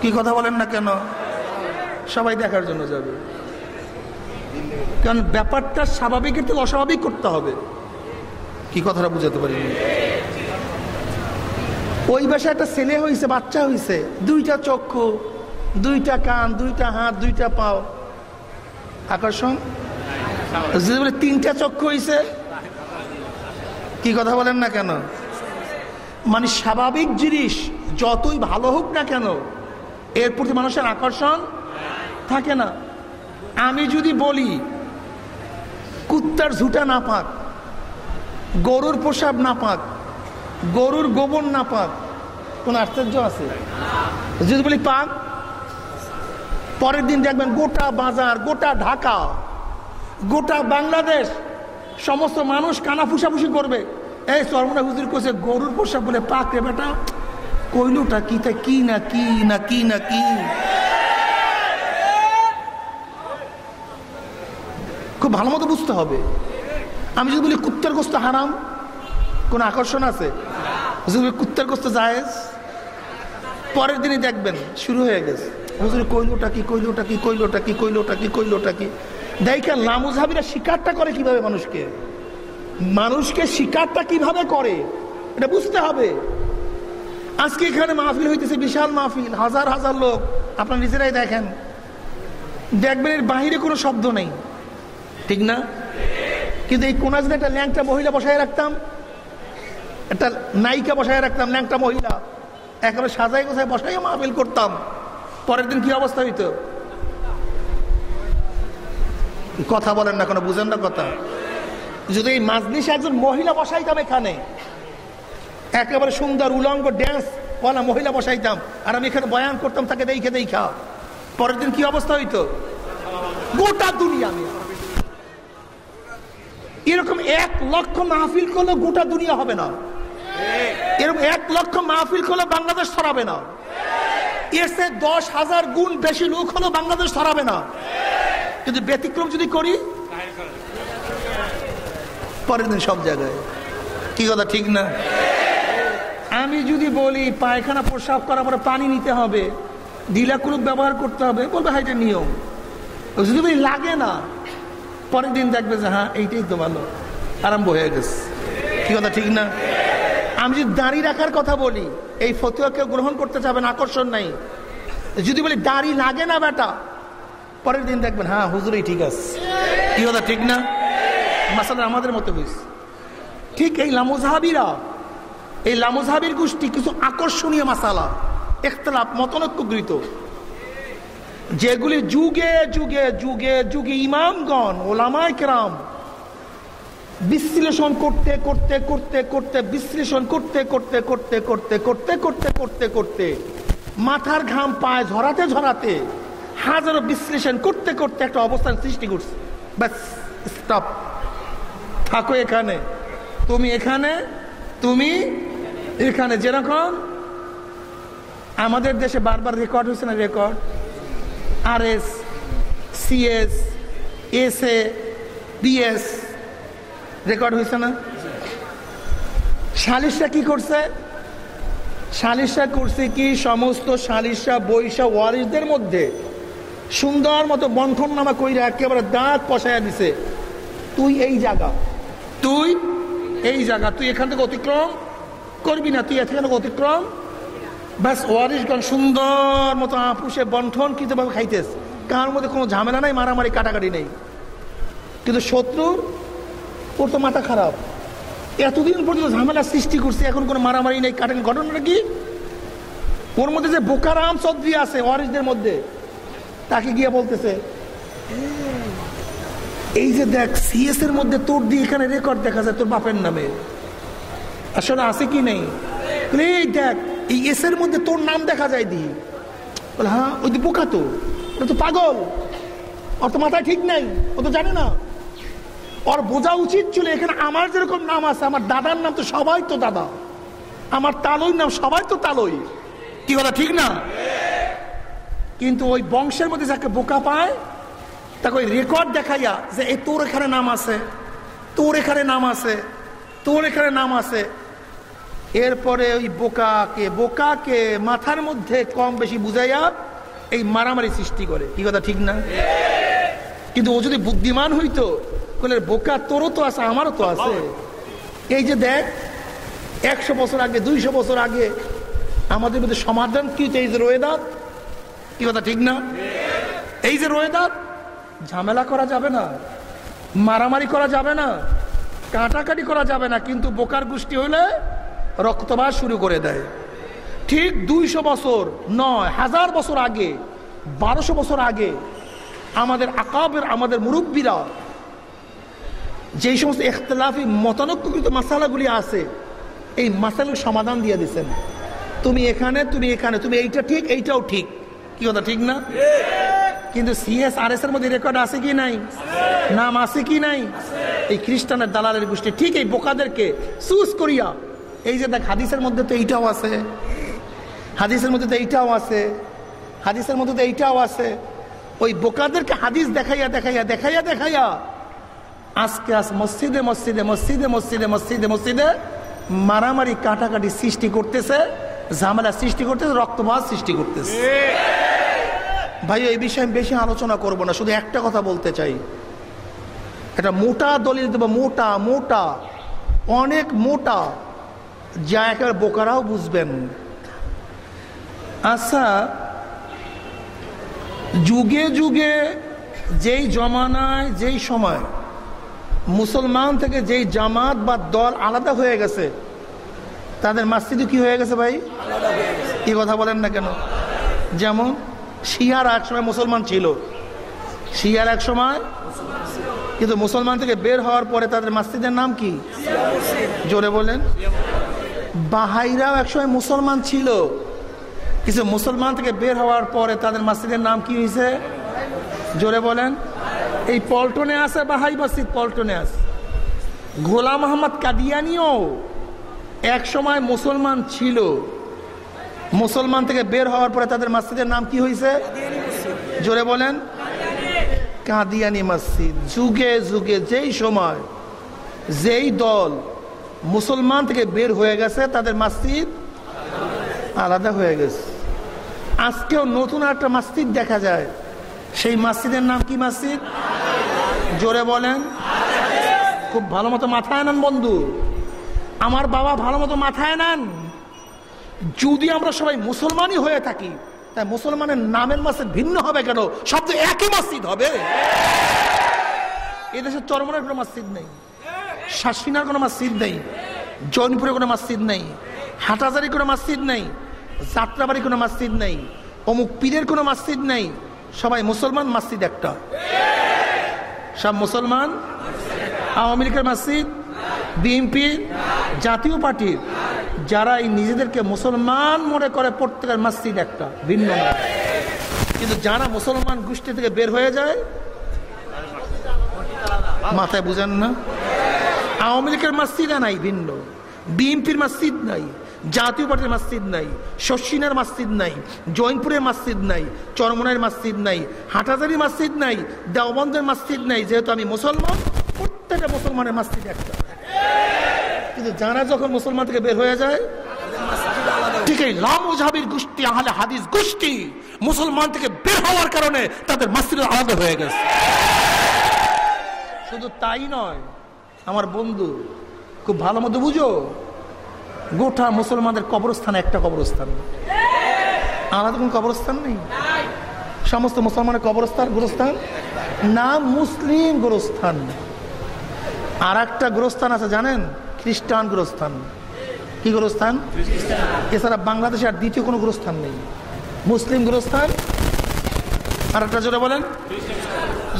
কি কথা বলেন না কেন? সবাই দেখার জন্য যাবে। কারণ ব্যাপারটা স্বাভাবিকের থেকে অস্বাভাবিক করতে হবে। কি কথাটা বুঝাতে পারি ওই বাসায় একটা ছেলে হয়েছে বাচ্চা হয়েছে দুইটা চক্ষু দুইটা কান, দুইটা হাত, দুইটা পাও। আকর্ষণ? যদি বলে তিনটা চক্ষু হয়েছে কি কথা বলেন না কেন? মানে স্বাভাবিক জিনিস, যতই ভালো হোক না কেন, এর প্রতি মানুষের আকর্ষণ থাকে না। আমি যদি বলি, কুত্তার ঝুটা না পাক, গরুর পোশাব না পাক, গরুর গোবর না পাক, কোন আশ্চর্য আছে? যদি বলি পাক পরের দিন দেখবেন গোটা বাজার, গোটা ঢাকা, গোটা বাংলাদেশ, সমস্ত মানুষ কানা ফুসাফুসি করবে। এই সর্বনা হুজুর কোসে গরুর পোশাক বলে পাক রে বেটা। কইলুটা কি তা, কি না কি না কি না কি? খুব ভালো মতো বুঝতে হবে। আমি যদি বলি, কুত্তার গোস্ত হারাম? কোন আকর্ষণ আছে? যদি কুত্তার গোস্ত জায়েজ? পরের দিনই দেখবেন, শুরু হয়ে গেছে। হুজুর, কইলোটা কি কইলোটা কি কইলোটা কি কইলোটা কি কইলোটা কি? দেখেন, লামুজাবিরা শিকারটা করে কীভাবে মানুষকে? মানুষকে শিকারটা কীভাবে করে? এটা বুঝতে হবে। আজকে এখানে মাহফিল হইতেছে, বিশাল মাহফিল, হাজার হাজার লোক। আপনার নিজেরাই দেখেন। দেখবেন এর বাহিরে কোনো শব্দ নেই। ঠিক না? কিন্তু এই কোনা যদি একটা ল্যাংটা মহিলা বসায় রাখতাম, একটা নায়িকা বসায় রাখতাম, ল্যাংটা মহিলা একেবারে সাজাই গোছায় বসাই মাহফিল করতাম। পরের দিন কি অবস্থা হইতো? কথা বলেন না কোনো, বুঝেন না কথা। যদি এই মাজলিসে একজন মহিলা বসাইতাম এখানে, একেবারে সুন্দর উলঙ্গ ড্যান্স ওয়ালা মহিলা বসাইতাম, আর আমি এখানে বয়ান করতাম তাকে দেখে দেখা, পরের দিন কি অবস্থা হইতো? গোটা দুনিয়া আমি এরকম এক লক্ষ মাহফিল করলে গোটা দুনিয়া হবে না। এরকম এক লক্ষ মাহফিল করলে বাংলাদেশ ছড়াবে না। এসে দশ হাজার গুণ বেশি লোক হলো বাংলাদেশ ছড়াবে না। কিন্তু ব্যতিক্রম যদি করি, পরের দিন সব জায়গায়। কি কথা, ঠিক না? আমি যদি বলি, পায়খানা প্রসাব করার পরে পানি নিতে হবে ঢিলাকুলুক ব্যবহার করতে হবে, বলবে হ্যাঁ এটা নিয়ম। যদি বলি, লাগে না, পরের দিন দেখবে যে হ্যাঁ এইটাই তো ভালো, আরম্ভ হয়ে গেছে। কি কথা, ঠিক না? আমি যদি দাড়ি রাখার কথা বলি এই ফতুয়া কেউ গ্রহণ করতে চাবেন আকর্ষণ নাই। যদি বলি দাড়ি লাগে না বেটা পরের দিন দেখবেন হ্যাঁ হুজুরই ঠিক আছে। কি কথা ঠিক না? মাসালা আমাদের মতো হয়েছে ঠিক এই লামুজাহাবিরা এই লামুজাহাবির গোষ্ঠী কিছু আকর্ষণীয় মাসালা একতলাপ মতনৈক্যগৃত যেগুলি যুগে যুগে যুগে যুগে ইমামগণ ওলামায় কেরাম বিশ্লেষণ করতে করতে করতে করতে বিশ্লেষণ করতে করতে করতে করতে করতে করতে করতে করতে মাথার ঘাম পায় ঝরাতে ঝরাতে হাজারো বিশ্লেষণ করতে করতে একটা অবস্থান সৃষ্টি করছে ব্যাস স্টপ থাকো এখানে তুমি এখানে তুমি এখানে যেরকম আমাদের দেশে বারবার রেকর্ড হয়েছে না record R S CS S A BS record হয়েছে না? সালিশরা কি করছে? সালিশরা করছে কি সমস্ত সালিশরা বৈশা ওয়ারিসদের মধ্যে সুন্দর মতো বন্ঠন নামা কইরা একেবারে দাঁত পশাইয়া দিছে। তুই এই জায়গা। তুই এই জায়গা। তুই এখান থেকে অতিক্রম করবি না। তুই এখান থেকে অতিক্রম। ব্যাস, ওয়ারিশগণ সুন্দর মতো আপুষে বন্ঠন ভাবে খাইতেস কার মধ্যে কোনো ঝামেলা নাই, মারামারি, কাটাকাটি নেই। কিন্তু শত্রুর ওর তো মাথা খারাপ। এতদিন পর্যন্ত ঝামেলা সৃষ্টি করছে, এখন কোনো মারামারি নেই কাটেন ঘটনাটা কি ওর মধ্যে যে বোকারাম চৌধুরী আছে, ওয়ারিসদের মধ্যে, তাকে গিয়ে বলতেছে, এই যে দেখ সিএস এর মধ্যে তোর দিয়ে এখানে রেকর্ড দেখা যায়, তোর বাপের নামে। আসলে আছে কি নেই? এই দেখ, এই এস এর মধ্যে তোর নাম দেখা যায় দি। বলে হ্যাঁ ওই বোকা তো, ওটা তো পাগল। ওর তো মাথায় ঠিক নাই, ও তো জানে না। ওর বোঝা উচিত ছিল, এখানে আমার যেরকম নাম আছে, আমার দাদার নাম তো সবাই তো দাদা। আমার তালই নাম সবাই তো তালই। কি কথা, ঠিক না? কিন্তু ওই বংশের মধ্যে যাকে বোকা পায়, তাকে ওই রেকর্ড দেখাইয়া যে এই তোর এখানে নাম আছে, তোর এখানে নাম আছে, তোর এখানে নাম আছে। এরপরে ওই বোকাকে বোকাকে মাথার মধ্যে কম বেশি বুঝাইয়া এই মারামারি সৃষ্টি করে। কি কথা, ঠিক না? কিন্তু ও যদি বুদ্ধিমান হইতো বলে বোকা তোরও তো আছে আমারও তো আছে। এই যে দেখ একশো বছর আগে দুইশো বছর আগে আমাদের মধ্যে সমাধান কি এই যে রোয়েদাত কি কথা ঠিক না? এই যে রোয়েদাত ঝামেলা করা যাবে না মারামারি করা যাবে না কাটাকাটি করা যাবে না কিন্তু বোকার গোষ্ঠী হইলে রক্তবাস শুরু করে দেয়। ঠিক দুইশো বছর নয় হাজার বছর আগে বারোশো বছর আগে আমাদের আকাবের আমাদের মুরব্বীরা যেই সমস্ত এখতলাফি মতানৈক্যকৃত মাসালাগুলি আছে, এই মাসালার সমাধান দিয়ে দিচ্ছেন তুমি এখানে তুমি এখানে, তুমি এইটা ঠিক, এইটাও ঠিক। কি কথা, ঠিক না? কিন্তু সিএস আর এস এর মধ্যে রেকর্ড আছে কি নাই? নাম আছে কি নাই? এই খ্রিস্টানের দালালের গোষ্ঠী, ঠিক এই বোকাদেরকে সুস করিয়া, এই যে দেখ, হাদিসের মধ্যে তো এইটাও আছে। হাদিসের মধ্যে তো এইটাও আছে। হাদিসের মধ্যে তো এইটাও আছে। ওই বোকাদেরকে হাদিস দেখাইয়া দেখাইয়া দেখাইয়া দেখাইয়া আজকে আজ মসজিদে মসজিদে মসজিদে মসজিদে মসজিদে মসজিদে মারামারি কাটাকাটি সৃষ্টি করতেছে ঝামেলা সৃষ্টি করতেছে রক্তপাত সৃষ্টি করতেছে। ভাই এই বিষয়ে আমি বেশি আলোচনা করব না শুধু একটা কথা বলতে চাই। একটা মোটা দলিল দেবো মোটা মোটা অনেক মোটা যা একেবারে বোকারাও বুঝবেন। আচ্ছা যুগে যুগে যেই জমানায় যেই সময় মুসলমান থেকে যেই জামাত বা দল আলাদা হয়ে গেছে, তাদের মাস্তিদু কি হয়ে গেছে ভাই? কি কথা বলেন না কেন? যেমন শিয়ার এক সময় মুসলমান ছিল। শিয়ার এক সময়? কিন্তু মুসলমান থেকে বের হওয়ার পরে তাদের মাস্তিদের নাম কি? জোরে বলেন। বাহাইরাও একসময় মুসলমান ছিল। কিছু মুসলমান থেকে বের হওয়ার পরে তাদের মসজিদের নাম কি হয়েছে? জোরে বলেন। এই পল্টনে আছে বাহাই মসজিদ পল্টনে আছে। গোলাম মোহাম্মদ কাদিয়ানিও এক সময় মুসলমান ছিল। মুসলমান থেকে বের হওয়ার পরে তাদের মসজিদের নাম কি হয়েছে জোরে বলেন। কাদিয়ানি মসজিদ। যুগে যুগে যেই সময় যেই দল মুসলমান থেকে বের হয়ে গেছে, তাদের মসজিদ আলাদা হয়ে গেছে। আজকেও নতুন একটা মসজিদ দেখা যায়। সেই মসজিদের নাম কি মসজিদ? জোরে বলেন। খুব ভালো মতো মাথায় নেন বন্ধু। আমার বাবা ভালো মতো মাথায় নেন। যদি আমরা সবাই মুসলমানই হয়ে থাকি, তাই মুসলমানের নামের মসজিদ ভিন্ন হবে কেন? সব তো একই মসজিদ হবে। এদেশে চরমনের কোনো মসজিদ নেই। শাসিনার কোনো মসজিদ নেই। জৌনপুরে কোনো মসজিদ নেই। হাটাজারি কোনো মসজিদ নেই। যাত্রাবাড়ি কোনো মসজিদ নেই। অমুক পীরের কোনো মসজিদ নেই। সবাই মুসলমান মসজিদ একটা। সব মুসলমান? আওয়ামী লীগের মসজিদ? বিএনপি? জাতীয় পার্টির যারা এই নিজেদেরকে মুসলমান মনে করে প্রত্যেকের মসজিদ একটা, ভিন্ন কিন্তু যারা মুসলমান গোষ্ঠী থেকে বের হয়ে যায়, মাথায় বুঝেন না? আওয়ামী লীগের মসজিদ নাই ভিন্ন, বিএনপির মসজিদ নাই। জাতীয় পার্টির মসজিদ নাই শশিনের মসজিদ নাই, জৈনপুরের মসজিদ নাই চরমনের মসজিদ নাই হাটাজারি মসজিদ নাই, দেওবন্দের মসজিদ নাই, যেহেতু আমি মুসলমান, প্রত্যেকটা মুসলমানের মসজিদ একটা। কিন্তু যারা যখন মুসলমান থেকে বের হয়ে যায় ঠিক এই লামুজাবির গোষ্ঠী, আহলে হাদিস গোষ্ঠী মুসলমান থেকে বের হওয়ার কারণে তাদের মসজিদ আলাদা হয়ে গেছে। শুধু তাই নয়, আমার বন্ধু, খুব ভালো মতো বুঝো গোটা মুসলমানদের কবরস্থান একটা কবরস্থান। আলাদা কোন কবরস্থান নেই? সমস্ত মুসলমানের কবরস্থান গোরস্থান? না, মুসলিম গোরস্থান। আর একটা গোরস্থান আছে, জানেন? খ্রিস্টান গোরস্থান। কি গোরস্থান? এছাড়া বাংলাদেশে আর দ্বিতীয় কোনো গোরস্থান নেই। মুসলিম গোরস্থান? আর একটা জোরে বলেন।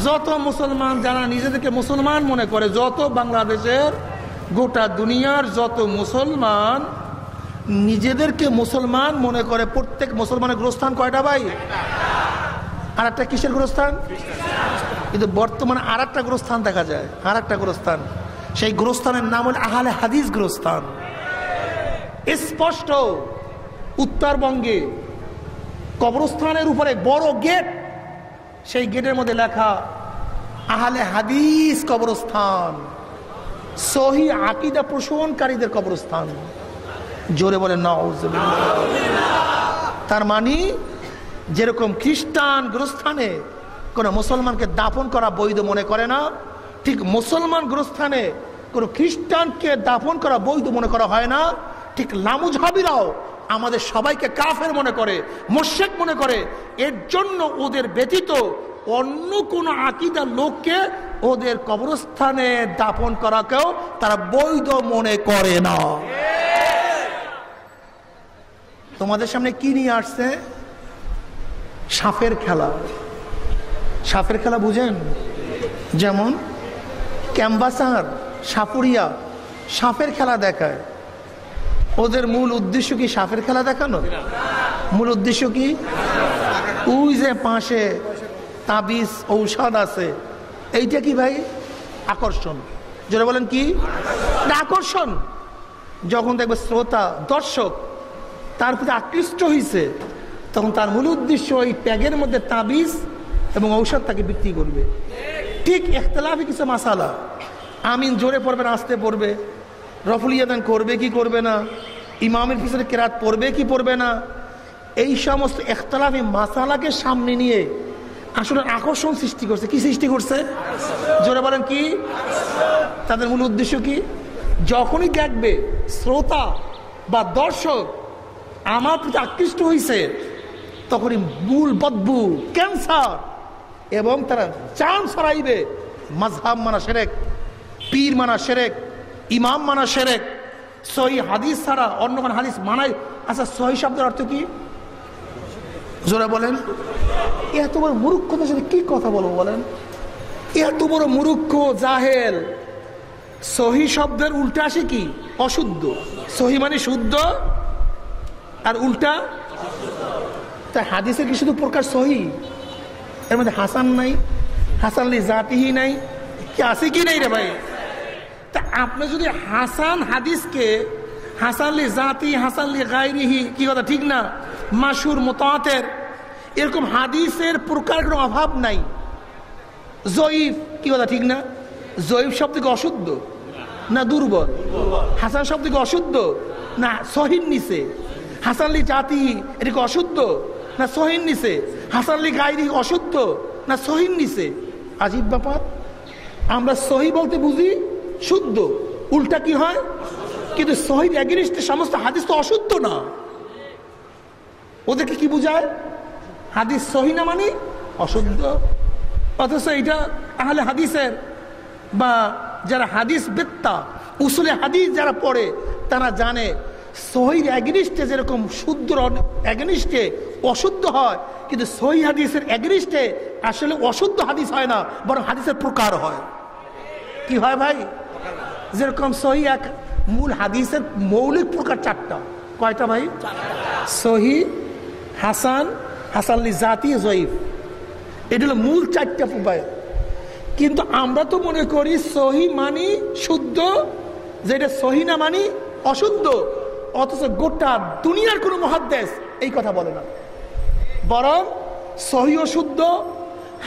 যত মুসলমান যারা নিজেদেরকে মুসলমান মনে করে, যত বাংলাদেশের গোটা দুনিয়ার যত মুসলমান, নিজেদেরকে মুসলমান মনে করে প্রত্যেক মুসলমানের গ্রস্থান কয়টা ভাই? আর একটা কিসের গ্রস্থান? কিন্তু বর্তমানে আর একটা গ্রস্থান দেখা যায়। আর একটা গ্রস্থান। সেই গ্রস্থানের নাম হল আহালে হাদিস গ্রস্থান। স্পষ্ট উত্তরবঙ্গে কবরস্থানের উপরে বড় গেট, সেই গেটের মধ্যে লেখা আহলে হাদিস কবরস্থান। সহি আকিদা পোষণকারীদের কবরস্থান। জোরে বলে তার মানে যেরকম খ্রিস্টান গ্রস্থানে কোনো মুসলমানকে দাফন করা বৈধ মনে করে না, ঠিক মুসলমান গ্রস্থানে কোনো খ্রিস্টানকে দাফন করা বৈধ মনে করা হয় না, ঠিক লামুঝাবিরাও আমাদের সবাইকে কাফের মনে করে, মোশেক মনে করে, এর জন্য ওদের ব্যতীত অন্য কোন আকিদার লোককে ওদের কবরস্থানে দাপন করাকেও তারা বৈধ মনে করে না। তোমাদের সামনে কি নিয়ে আসছে? সাপের খেলা। সাপের খেলা বুঝেন? যেমন ক্যাম্বাসার সাপুরিয়া সাপের খেলা দেখায়। ওদের মূল উদ্দেশ্য কি সাপের খেলা দেখানো মূল উদ্দেশ্য কি? ওই যে পাশে তাবিজ, ঔষধ আছে। এইটা কি ভাই? আকর্ষণ। যেটা বলেন কি? আকর্ষণ। যখন দেখবে শ্রোতা, দর্শক, তার প্রতি আকৃষ্ট হয়েছে তখন তার মূল উদ্দেশ্য ওই ট্যাগের মধ্যে তাবিজ এবং ঔষধ তাকে বিক্রি করবে। ঠিক একতলাফি কিছু মাসালা। আমিন জোরে পড়বে না আসতে পড়বে। রফুল ইয়াদান করবে কি করবে না? ইমামের পিছনে কেরাত পড়বে কি পড়বে না? এই সমস্ত একতলাফি মাসালাকে সামনে নিয়ে আসলে আকর্ষণ সৃষ্টি করছে। কি সৃষ্টি করছে? জোরে বলেন কি? তাদের মূল উদ্দেশ্য কি? যখনই দেখবে শ্রোতা বা দর্শক আমার প্রতি আকৃষ্ট হয়েছে তখনই মূল বদবু, ক্যান্সার এবং তারা চান সরাইবে। মাঝহাব মানা সেরেক, পীর মানা সেরেক, ইমাম মানা সেরেক। সহি হাদিস ছাড়া অন্য কোনো হাদিস মানাই আচ্ছা সহি শব্দের অর্থ কি? জোরে বলেন। এত বড় মূর্খতার সাথে কি কথা বলব বলেন? এত বড় মুরুক্ষ জাহেল। সহি শব্দের উল্টা আসে কি? অশুদ্ধ। সহি মানে শুদ্ধ আর উল্টা? তা হাদিসের কি শুধু প্রকার সহি? এর মধ্যে হাসান নাই হাসান জাতিহি নাই কি আছে কি নাই রে ভাই? তা আপনি যদি হাসান হাদিসকে হাসান লি জাতি, হাসান লি গাইরিহি কি কথা, ঠিক না? মাসুর মোতাতের। এরকম হাদিসের প্রকার কোনো অভাব নাই। জয়ীফ, কি কথা, ঠিক না? জয়ীফ শব্দ কি অশুদ্ধ? না দুর্বল? হাসান শব্দ থেকে অশুদ্ধ? না, সহিন নিছে হাসানলি জাতি, এটা কি অশুদ্ধ? না, সহিন নিছে হাসানলি গাইরি অশুদ্ধ? না, সহিন নিছে আজীব ব্যাপার। আমরা সহি বলতে বুঝি শুদ্ধ। উল্টা কি হয়? কিন্তু সহির এগেনিস্টে সমস্ত হাদিস তো অশুদ্ধ না। ওদেরকে কি বুঝায়? হাদিস সহি না মানে অশুদ্ধ? অথচ এটা আহলে হাদিসের বা যারা হাদিস বেত্তা, উসুলে হাদিস যারা পড়ে, তারা জানে সহির অ্যাগনিস্টে যেরকম শুদ্ধ অ্যাগনিস্টে অশুদ্ধ হয়, কিন্তু সহি হাদিসের অ্যাগনিস্টে আসলে অশুদ্ধ হাদিস হয় না, বরং হাদিসের প্রকার হয়। কি হয় ভাই? যেরকম সহি এক মূল হাদিসের মৌলিক প্রকার চারটা। কয়টা ভাই? সহি, হাসান হাসানলি জাতি, জয়ীফ। এটা হলো মূল চারটা উপায় কিন্তু আমরা তো মনে করি সহি মানি শুদ্ধ, যেটা সহি না মানি অশুদ্ধ। অথচ গোটা দুনিয়ার কোনো মহাদ্দেশ এই কথা বলে না। বরং সহিও শুদ্ধ,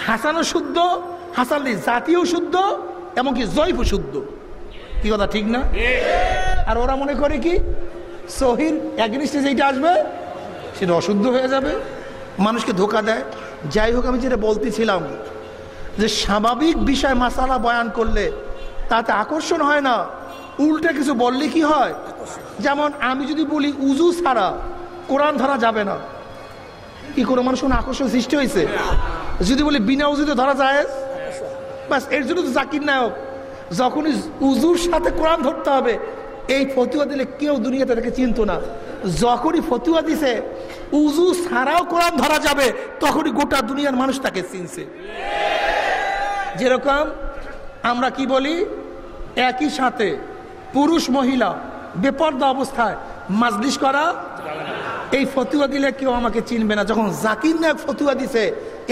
হাসানও শুদ্ধ হাসানলি জাতীয় শুদ্ধ, এমনকি জৈব শুদ্ধ। কি কথা, ঠিক না? আর ওরা মনে করে কি? সহির একনিষ্ঠে যেইটা আসবে, সেটা অশুদ্ধ হয়ে যাবে, মানুষকে ধোকা দেয়। যাই হোক, আমি যেটা বলতেছিলাম যে স্বাভাবিক বিষয় মাসালা বয়ান করলে তাতে আকর্ষণ হয় না। উল্টে কিছু বললে কি হয়? যেমন আমি যদি বলি উজু ছাড়া, কোরআন ধরা যাবে না। কি কোনো মানুষ কোনো আকর্ষণ সৃষ্টি হয়েছে? যদি বলি বিনা উজুতে ধরা যায় বাসের জন্য তো জাকির নায়ক। যখনই উজুর সাথে কোরআন ধরতে হবে, এই ফতুয়া দিলে কেউ দুনিয়াতে তাকে চিনত না। যখনই ফতুয়া দিছে, উজু ছাড়াও কোরআন ধরা যাবে, তখনই গোটা দুনিয়ার মানুষ তাকে চিনছে। যেরকম আমরা কি বলি, একই সাথে পুরুষ মহিলা বেপর্দা অবস্থায় মাজলিশ করা, এই ফতুয়া দিলে কেউ আমাকে চিনবে না। যখন জাকির নায়ক ফতুয়া দিছে,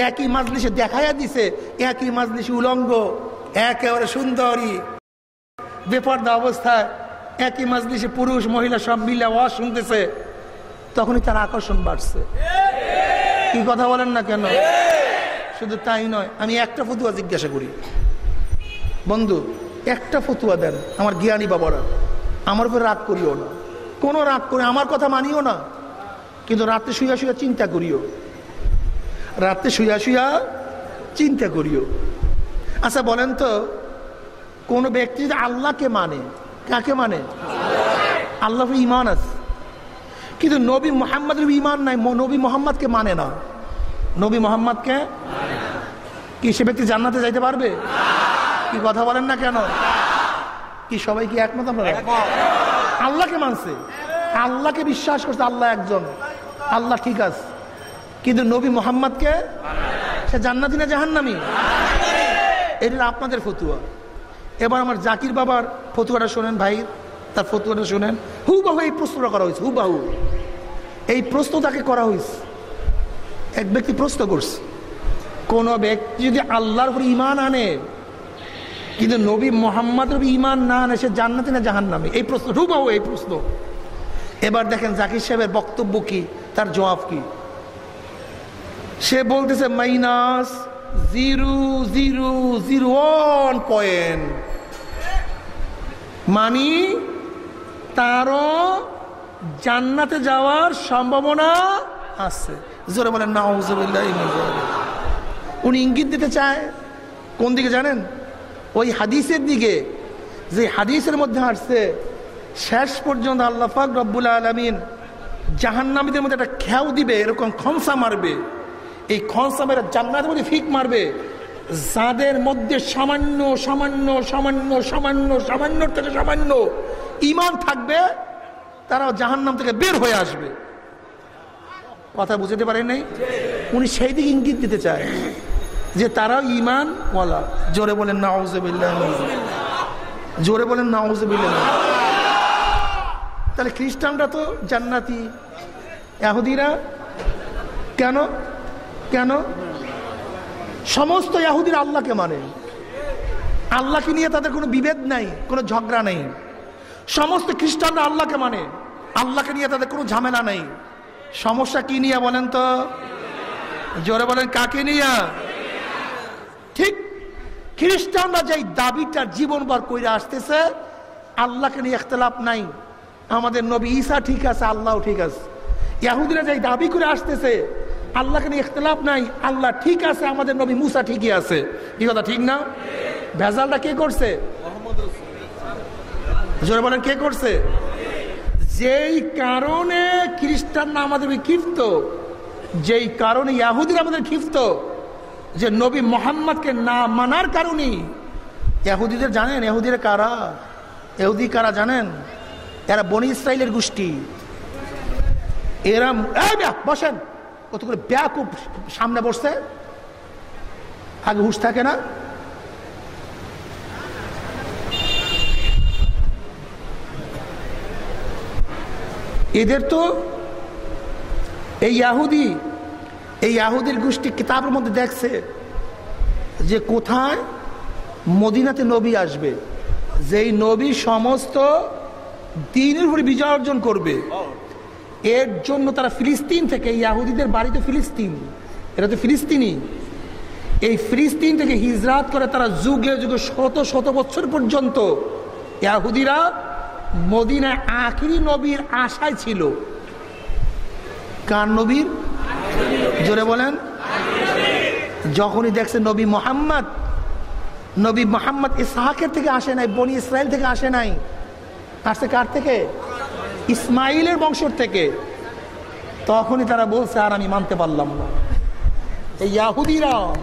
একই মাজলিসে দেখাইয়া দিছে, একই মাজলিসে উলঙ্গ একেবারে সুন্দরী। বেপর্দা অবস্থায় একই মাজলিসে পুরুষ, মহিলা সব মিলে আওয়াজ শুনতেছে। তখনই তার আকর্ষণ বাড়ছে। কি কথা বলেন না কেন? শুধু তাই নয়, আমি একটা ফতুয়া জিজ্ঞাসা করি। বন্ধু, একটা ফতুয়া দেন, আমার জ্ঞানী বাবারা। আমার উপর রাগ করিও না। কোনো রাগ করে আমার কথা মানিও না। কিন্তু রাত্রে শুয়া শুয়া চিন্তা করিও। রাত্রে শুয়া শুয়া চিন্তা করিও। আচ্ছা বলেন তো কোন ব্যক্তি যদি আল্লাহকে মানে কাকে মানে? আল্লাহ ইমান আছে। কিন্তু নবী মোহাম্মদের ইমান নাই নবী মোহাম্মদকে মানে না। নবী মোহাম্মদকে কি সে ব্যক্তি জান্নাতে যাইতে পারবে? কি কথা বলেন না কেন? কি সবাই কি একমত আপনারা? আল্লাহকে মানছে। আল্লাহকে বিশ্বাস করছে আল্লাহ একজন। আল্লাহ ঠিক আছে। কিন্তু নবী মোহাম্মদকে সে জান্নাতি না জাহান্নামি? এটা আপনাদের ফতুয়া। এবার আমার জাকির বাবার ফতুয়াটা শোনেন ভাই, তার ফতুয়াটা শোনেন। হুবাহু এই প্রশ্নটা করা হয়েছে, হুবাহু। এই প্রশ্ন তাকে করা হয়েছে। এক ব্যক্তি প্রশ্ন করছে, কোন ব্যক্তি যদি আল্লাহর উপর ইমান আনে, কিন্তু নবী মোহাম্মদের উপর ইমান না আনে, সে জান্নাতি না জাহান নামে এই প্রশ্ন, হুবাহু এই প্রশ্ন। এবার দেখেন জাকির সাহেবের বক্তব্য কি, তার জবাব কি? সে বলতেছে, minus zero zero zero one point. মানি, তারও জান্নাতে যাওয়ার সম্ভাবনা আছে। জোরে বলেন না উনি ইঙ্গিত দিতে চায়। কোন দিকে জানেন? ওই হাদিসের দিকে। যে হাদিসের মধ্যে আসছে, শেষ পর্যন্ত আল্লাহাক রব্বুল আলমিন জাহান্নামীদের মধ্যে একটা খেয়াও দিবে, এরকম খনসা মারবে। এই খনসা মেরে জান্নাতের মধ্যে ফিক মারবে। যাদের মধ্যে সামান্য সামান্য সামান্য সামান্য সামান্য থেকে সামান্য ইমান থাকবে তারা জাহান্নাম থেকে বের হয়ে আসবে। কথা বুঝতে পারেন নাই? উনি সেই দিকে ইঙ্গিত দিতে চায় যে তারা ইমান ওয়ালা জোরে বলেন নাউজবিল্লাহ জোরে বলেন নাউজবিল্লাহ তাহলে খ্রিস্টানরা তো জান্নাতি। ইয়াহুদিরা? কেন? কেন? সমস্ত ইয়াহুদিরা আল্লাহকে মানে। আল্লাহকে নিয়ে তাদের কোনো বিভেদ নাই, কোনো ঝগড়া নেই। সমস্ত খ্রিস্টানরা আল্লাহকে মানে। আল্লাহকে নিয়ে তাদের কোনো ঝামেলা নেই। সমস্যা কি নিয়ে বলেন তো? জোরে বলেন, কাকে নিয়ে? ঠিক খ্রিস্টানরা যেই দাবিটা জীবনবার কইরে আসতেছে, আল্লাহকে নিয়ে একতলাপ নাই। আমাদের নবী ঈসা ঠিক আছে আল্লাহ ঠিক আছে। ইয়াহুদিরা যেই দাবি করে আসতেছে আল্লাহকে নিয়ে ইখতলাফ নাই। আল্লাহ ঠিক আছে, আমাদের নবী মুসা ঠিকই আছে। কি কথা, ঠিক না? ভেজালটা কে করছে? বলেন, কে করছে? যেই কারণে খ্রিস্টানরা আমাদের ক্ষিপ্ত, যেই কারণে ইয়াহুদিরা আমাদের ক্ষিপ্ত, যে নবী মোহাম্মদকে না মানার কারণেই ইয়াহুদিদের জানেন ইহুদিরা কারা? ইহুদি কারা জানেন? এরা বনি ইসরায়েলের গোষ্ঠী। এরা বসেন। কত করে ব্যাকুপ সামনে বসছে? আগে হুশ থাকে না? এদের তো এই ইয়াহুদি, এই ইয়াহুদির গোষ্ঠী কিতাবের মধ্যে দেখছে যে কোথায় মদিনাতে নবী আসবে, যেই নবী সমস্ত দিনের উপরে বিজয় অর্জন করবে। এর জন্য তারা ফিলিস্তিন থেকে ইয়াহুদিদের বাড়িতে ফিলিস্তিন, এরা তো ফিলিস্তিনি। এই ফিলিস্তিন থেকে হিজরাত করে তারা যুগে যুগে শত শত বছর পর্যন্ত ইয়াহুদিরা মদিনায় আখিরি নবীর আশায় ছিল। কার নবীর? জোরে বলেন। যখনই দেখছে নবী মোহাম্মদ নবী মোহাম্মদ ইসহাকের থেকে আসে নাই, বনি ইসরায়েল থেকে আসে নাই, আসছে কার থেকে? ইসমাইলের বংশর থেকে, তখনই তারা বলছে, আর আমি মানতে পারলাম না। এই ইয়াহুদিরা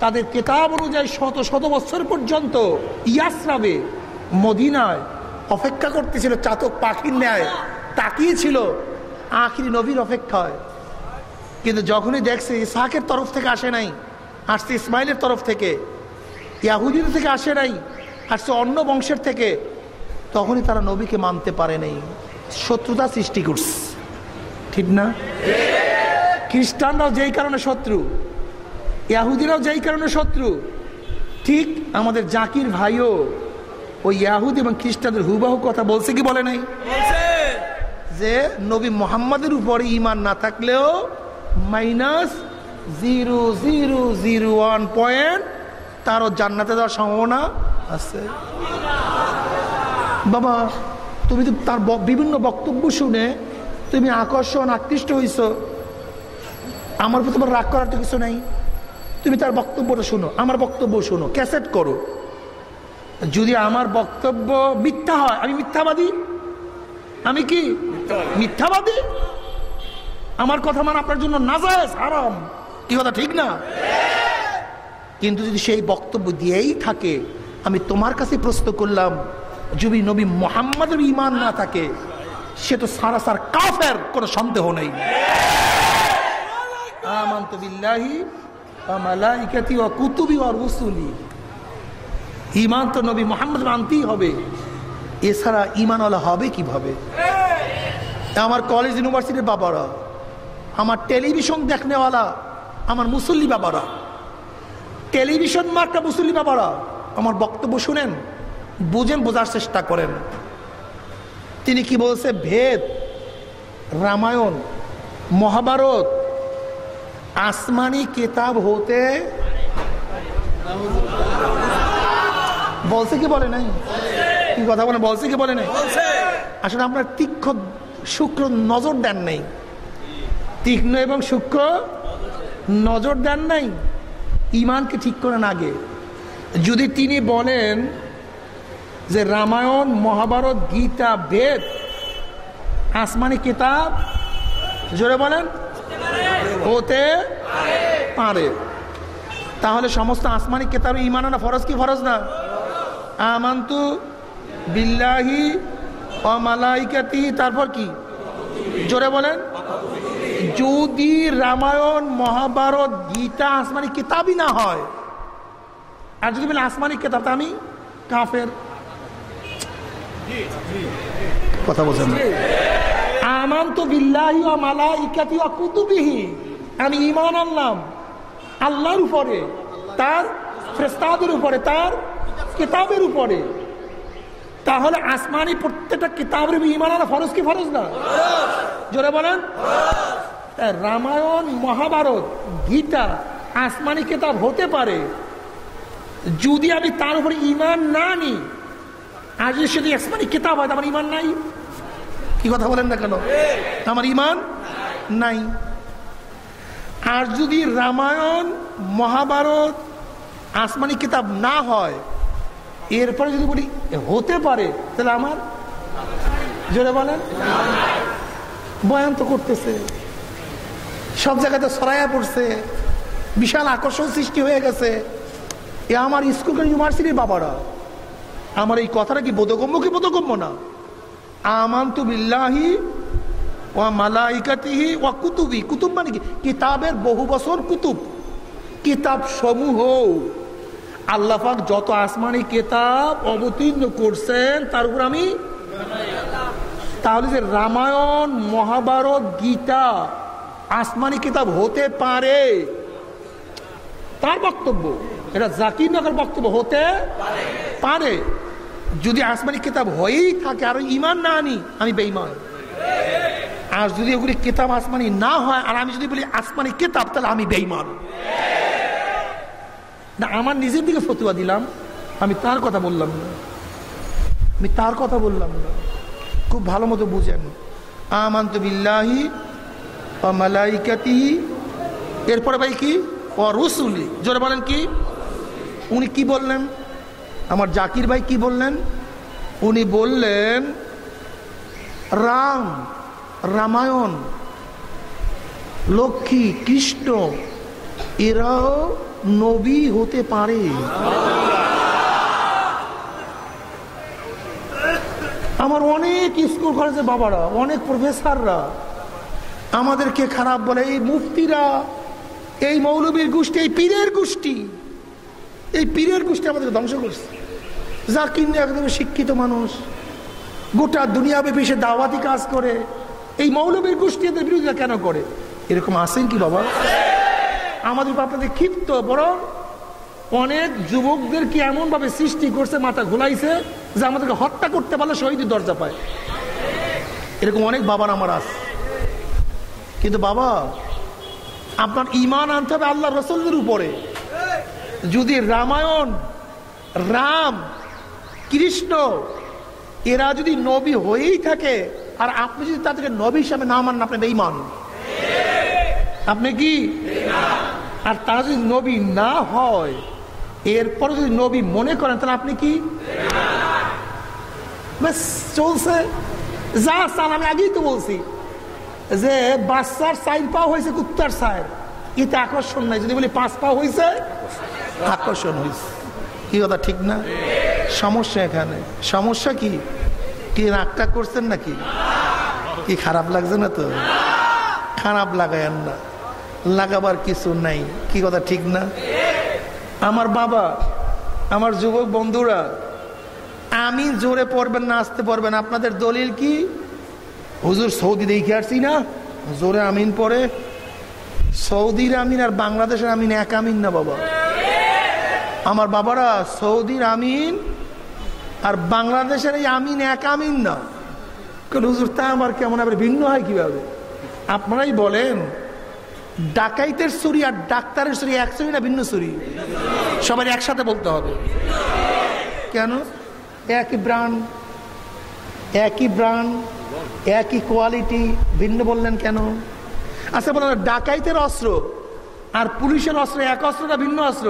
তাদের কেতাব অনুযায়ী শত শত বছর পর্যন্ত ইয়াসরাবে মদিনায় অপেক্ষা করতেছিল, চাতক পাখির ন্যায়। তাকিয়েছিল আখিরি নবীর অপেক্ষায়। কিন্তু যখনই দেখছে, ইসহাকের তরফ থেকে আসে নাই, আসছে ইসমাইলের তরফ থেকে, ইয়াহুদিদের থেকে আসে নাই, আসছে অন্য বংশের থেকে, তখনই তারা নবীকে মানতে পারে নাই। শত্রুতা সৃষ্টি করছে। ঠিক না? খ্রিস্টানরাও যেই কারণে শত্রু ইয়াহুদিরাও যেই কারণে শত্রু ঠিক আমাদের জাকির ভাইও ওই ইয়াহুদ এবং খ্রিস্টানদের হুবাহু কথা বলছে কি বলে নাই? যে নবী মোহাম্মদের উপরে ইমান না থাকলেও minus zero zero zero one point তারও জান্নাতে দেওয়ার সম্ভাবনা আছে। বাবা তুমি তো তার বিভিন্ন বক্তব্য শুনে তুমি আকর্ষণ, আকৃষ্ট হইছ। আমার প্রতি রাগ করার তো কিছু নাই। তুমি তার বক্তব্যটা শোনো, আমার বক্তব্য শোনো, ক্যাসেট করো। যদি আমার বক্তব্য মিথ্যা হয়, আমি মিথ্যাবাদী? আমি কি মিথ্যাবাদী? আমার কথা মানে আপনার জন্য নাজায়জ, হারাম। কি কথা, ঠিক না? কিন্তু যদি সেই বক্তব্য দিয়েই থাকে, আমি তোমার কাছে প্রশ্ন করলাম যদি নবী মোহাম্মদের ইমান না থাকে, সে তো সারা সার কাফের, কোনো সন্দেহ নেই। নবী মোহাম্মদ হবে। এছাড়া হবে কীভাবে? আমার কলেজ ইউনিভার্সিটির বাবারা, আমার টেলিভিশন দেখনেওয়ালা, আমার মুসল্লি বাবারা টেলিভিশন মার্কা মুসল্লি বাবারা, আমার বক্তব্য শুনেন। বুঝেন বোঝার চেষ্টা করেন। তিনি কি বলছে? ভেদ রামায়ণ মহাভারত আসমানি কিতাব হতে বলছে কি বলে নাই? কি কথা বলে? বলছে কি বলে নাই? আসলে আপনার তীক্ষ্ণ শুক্র নজর দেন নাই। তীক্ষ্ণ এবং শুক্র নজর দেন নাই। ইমানকে ঠিক করেন আগে। যদি তিনি বলেন যে রামায়ণ, মহাভারত, গীতা, বেদ, আসমানি কিতাব, জোরে বলেন, হতে পারে। তাহলে সমস্ত আসমানি কেতাবে ইমান আনা ফরজ কি ফরজ না? আমান্তু বিল্লাহি অমালাইকাতি তারপর কি? জোরে বলেন, যদি রামায়ণ, মহাভারত, গীতা, আসমানি কিতাবই না হয়, আর যদি বলেন আসমানি কিতাব আমি কাফের। কথা বলছেন। আমান তো বিল্লাহি ও মালাইকাতি ও কুতুবিহি। আমি ইমান আনলাম আল্লাহর উপরে, তার ফ্রেস্তাদের উপরে, তার কিতাবের উপরে। তাহলে আসমানি প্রত্যেকটা কিতাবের ইমান আনা ফরজ কি ফরজ না? জোরে বলেন। রামায়ণ, মহাভারত, গীতা আসমানি কিতাব হতে পারে। যদি আমি তার উপরে ইমান না নিই আজ যদি আসমানি কিতাব হয় আমার ইমান নাই? কি কথা বলেন না কেন? আমার ইমান নাই। আর যদি রামায়ণ, মহাভারত আসমানি কিতাব না হয়, এরপরে যদি বলি হতে পারে, তাহলে আমার? জোরে বলেন। বয়ান তো করতেছে। সব জায়গাতে সরাইয়া পড়ছে। বিশাল আকর্ষণ সৃষ্টি হয়ে গেছে। এ আমার স্কুল, ইউনিভার্সিটির বাবারা। আমার এই কথাটা কি বোধগম্য কি বোধগম্য না? আমান্তু বিল্লাহি ও মালাইকাতিহি ও কুতুবি। কুতুব মানে কি? কিতাবের বহু বছর কুতুব। কিতাব সমূহ আল্লাহাক যত আসমানি কিতাব অবতীর্ণ করছেন, তার উপর আমি তাহলে যে রামায়ণ, মহাভারত, গীতা আসমানি কিতাব হতে পারে। তার বক্তব্য। এটা জাকির নগর বক্তব্য হতে পারে। যদি আসমানি কিতাব হয়েই থাকে, আর ইমান না আনি, আমি বেইমান আর যদি ওগুলি কিতাব আসমানি না হয়, আর আমি যদি বলি আসমানি কিতাব, তাহলে আমি বেইমান না, আমার নিজের দিকে ফতুয়া দিলাম, আমি তার কথা বললাম না। আমি তার কথা বললাম না। খুব ভালো মতো বুঝেন। আমান্ত বিল্লাহি মালাইকাতিহি। এরপরে ভাই কি? ও রসুলি। জোরে বলেন কি? উনি কি বললেন? আমার জাকির ভাই কি বললেন? উনি বললেন, রাম, রামায়ণ, লক্ষ্মী, কৃষ্ণ, এরাও নবী হতে পারে। আমার অনেক স্কুল কলেজের বাবারা, অনেক প্রফেসররা আমাদেরকে খারাপ বলে, এই মুফতিরা, এই মৌলবীর গোষ্ঠী, এই পীরের গোষ্ঠী এই পীরের গোষ্ঠী আমাদেরকে ধ্বংস করছে। কিনে একদম শিক্ষিত মানুষ, গোটা দুনিয়াব্যাপী সে দাওয়াতি কাজ করে। এই মৌলবীর গোষ্ঠী এদের বিরোধিতা কেন করে? এরকম আসেন কি বাবা? আমাদের আপনাদের ক্ষিপ্ত বরং অনেক যুবকদেরকে এমন ভাবে সৃষ্টি করছে, মাথা ঘোলাইছে, যে আমাদেরকে হত্যা করতে পারলে শহীদের দরজা পায়। এরকম অনেক বাবার আমার আছে। কিন্তু বাবা, আপনার ইমান আনতে হবে আল্লাহ রসুলদের উপরে। যদি রামায়ণ, রাম, কৃষ্ণ, এরা যদি নবী হয়েই থাকে, আর আপনি যদি তাদেরকে নবী হিসাবে না মানেন, আপনি বেঈমান। আপনি কি? আর তারা যদি নবী না হয় এরপরে যদি নবী মনে করেন, তাহলে আপনি কি? চলছে। যা চান, আমি আগেই তো বলছি। যে বাচ্চার সাইন পাওয়া হয়েছে কুত্তার সাইন। এতে আকর্ষণ নাই। যদি বলি পাঁচ পা হয়েছে আকর্ষণ হয়েছে কি কথা, ঠিক না? সমস্যা এখানে। সমস্যা কি? কি রাগটা করছেন নাকি? কি খারাপ লাগছে না তো? খারাপ লাগায়েন না। লাগাবার কিছু নাই। কি কথা, ঠিক না? আমার বাবা, আমার যুবক বন্ধুরা, আমি জোরে পড়বেন না, আসতে পারবেন আপনাদের দলিল কি? হুজুর সৌদি দেখে আসছি না? জোরে আমিন পড়ে। সৌদির আমিন আর বাংলাদেশের আমিন এক আমিন না, বাবা। আমার বাবারা সৌদির আমিন আর বাংলাদেশের এই আমিন এক আমিন না। কারণ হুজুর, তা আমার কেমন আবার ভিন্ন হয় কীভাবে? আপনারাই বলেন, ডাকাইতের সুরি আর ডাক্তারের সুরি এক সুরি না ভিন্ন সুরি সবার একসাথে বলতে হবে। কেন? একই ব্রান্ড একই ব্রান্ড একই কোয়ালিটি, ভিন্ন বললেন কেন? আচ্ছা বলেন, ডাকাইতের অস্ত্র আর পুলিশের অস্ত্র, এক অস্ত্র না ভিন্ন অস্ত্র?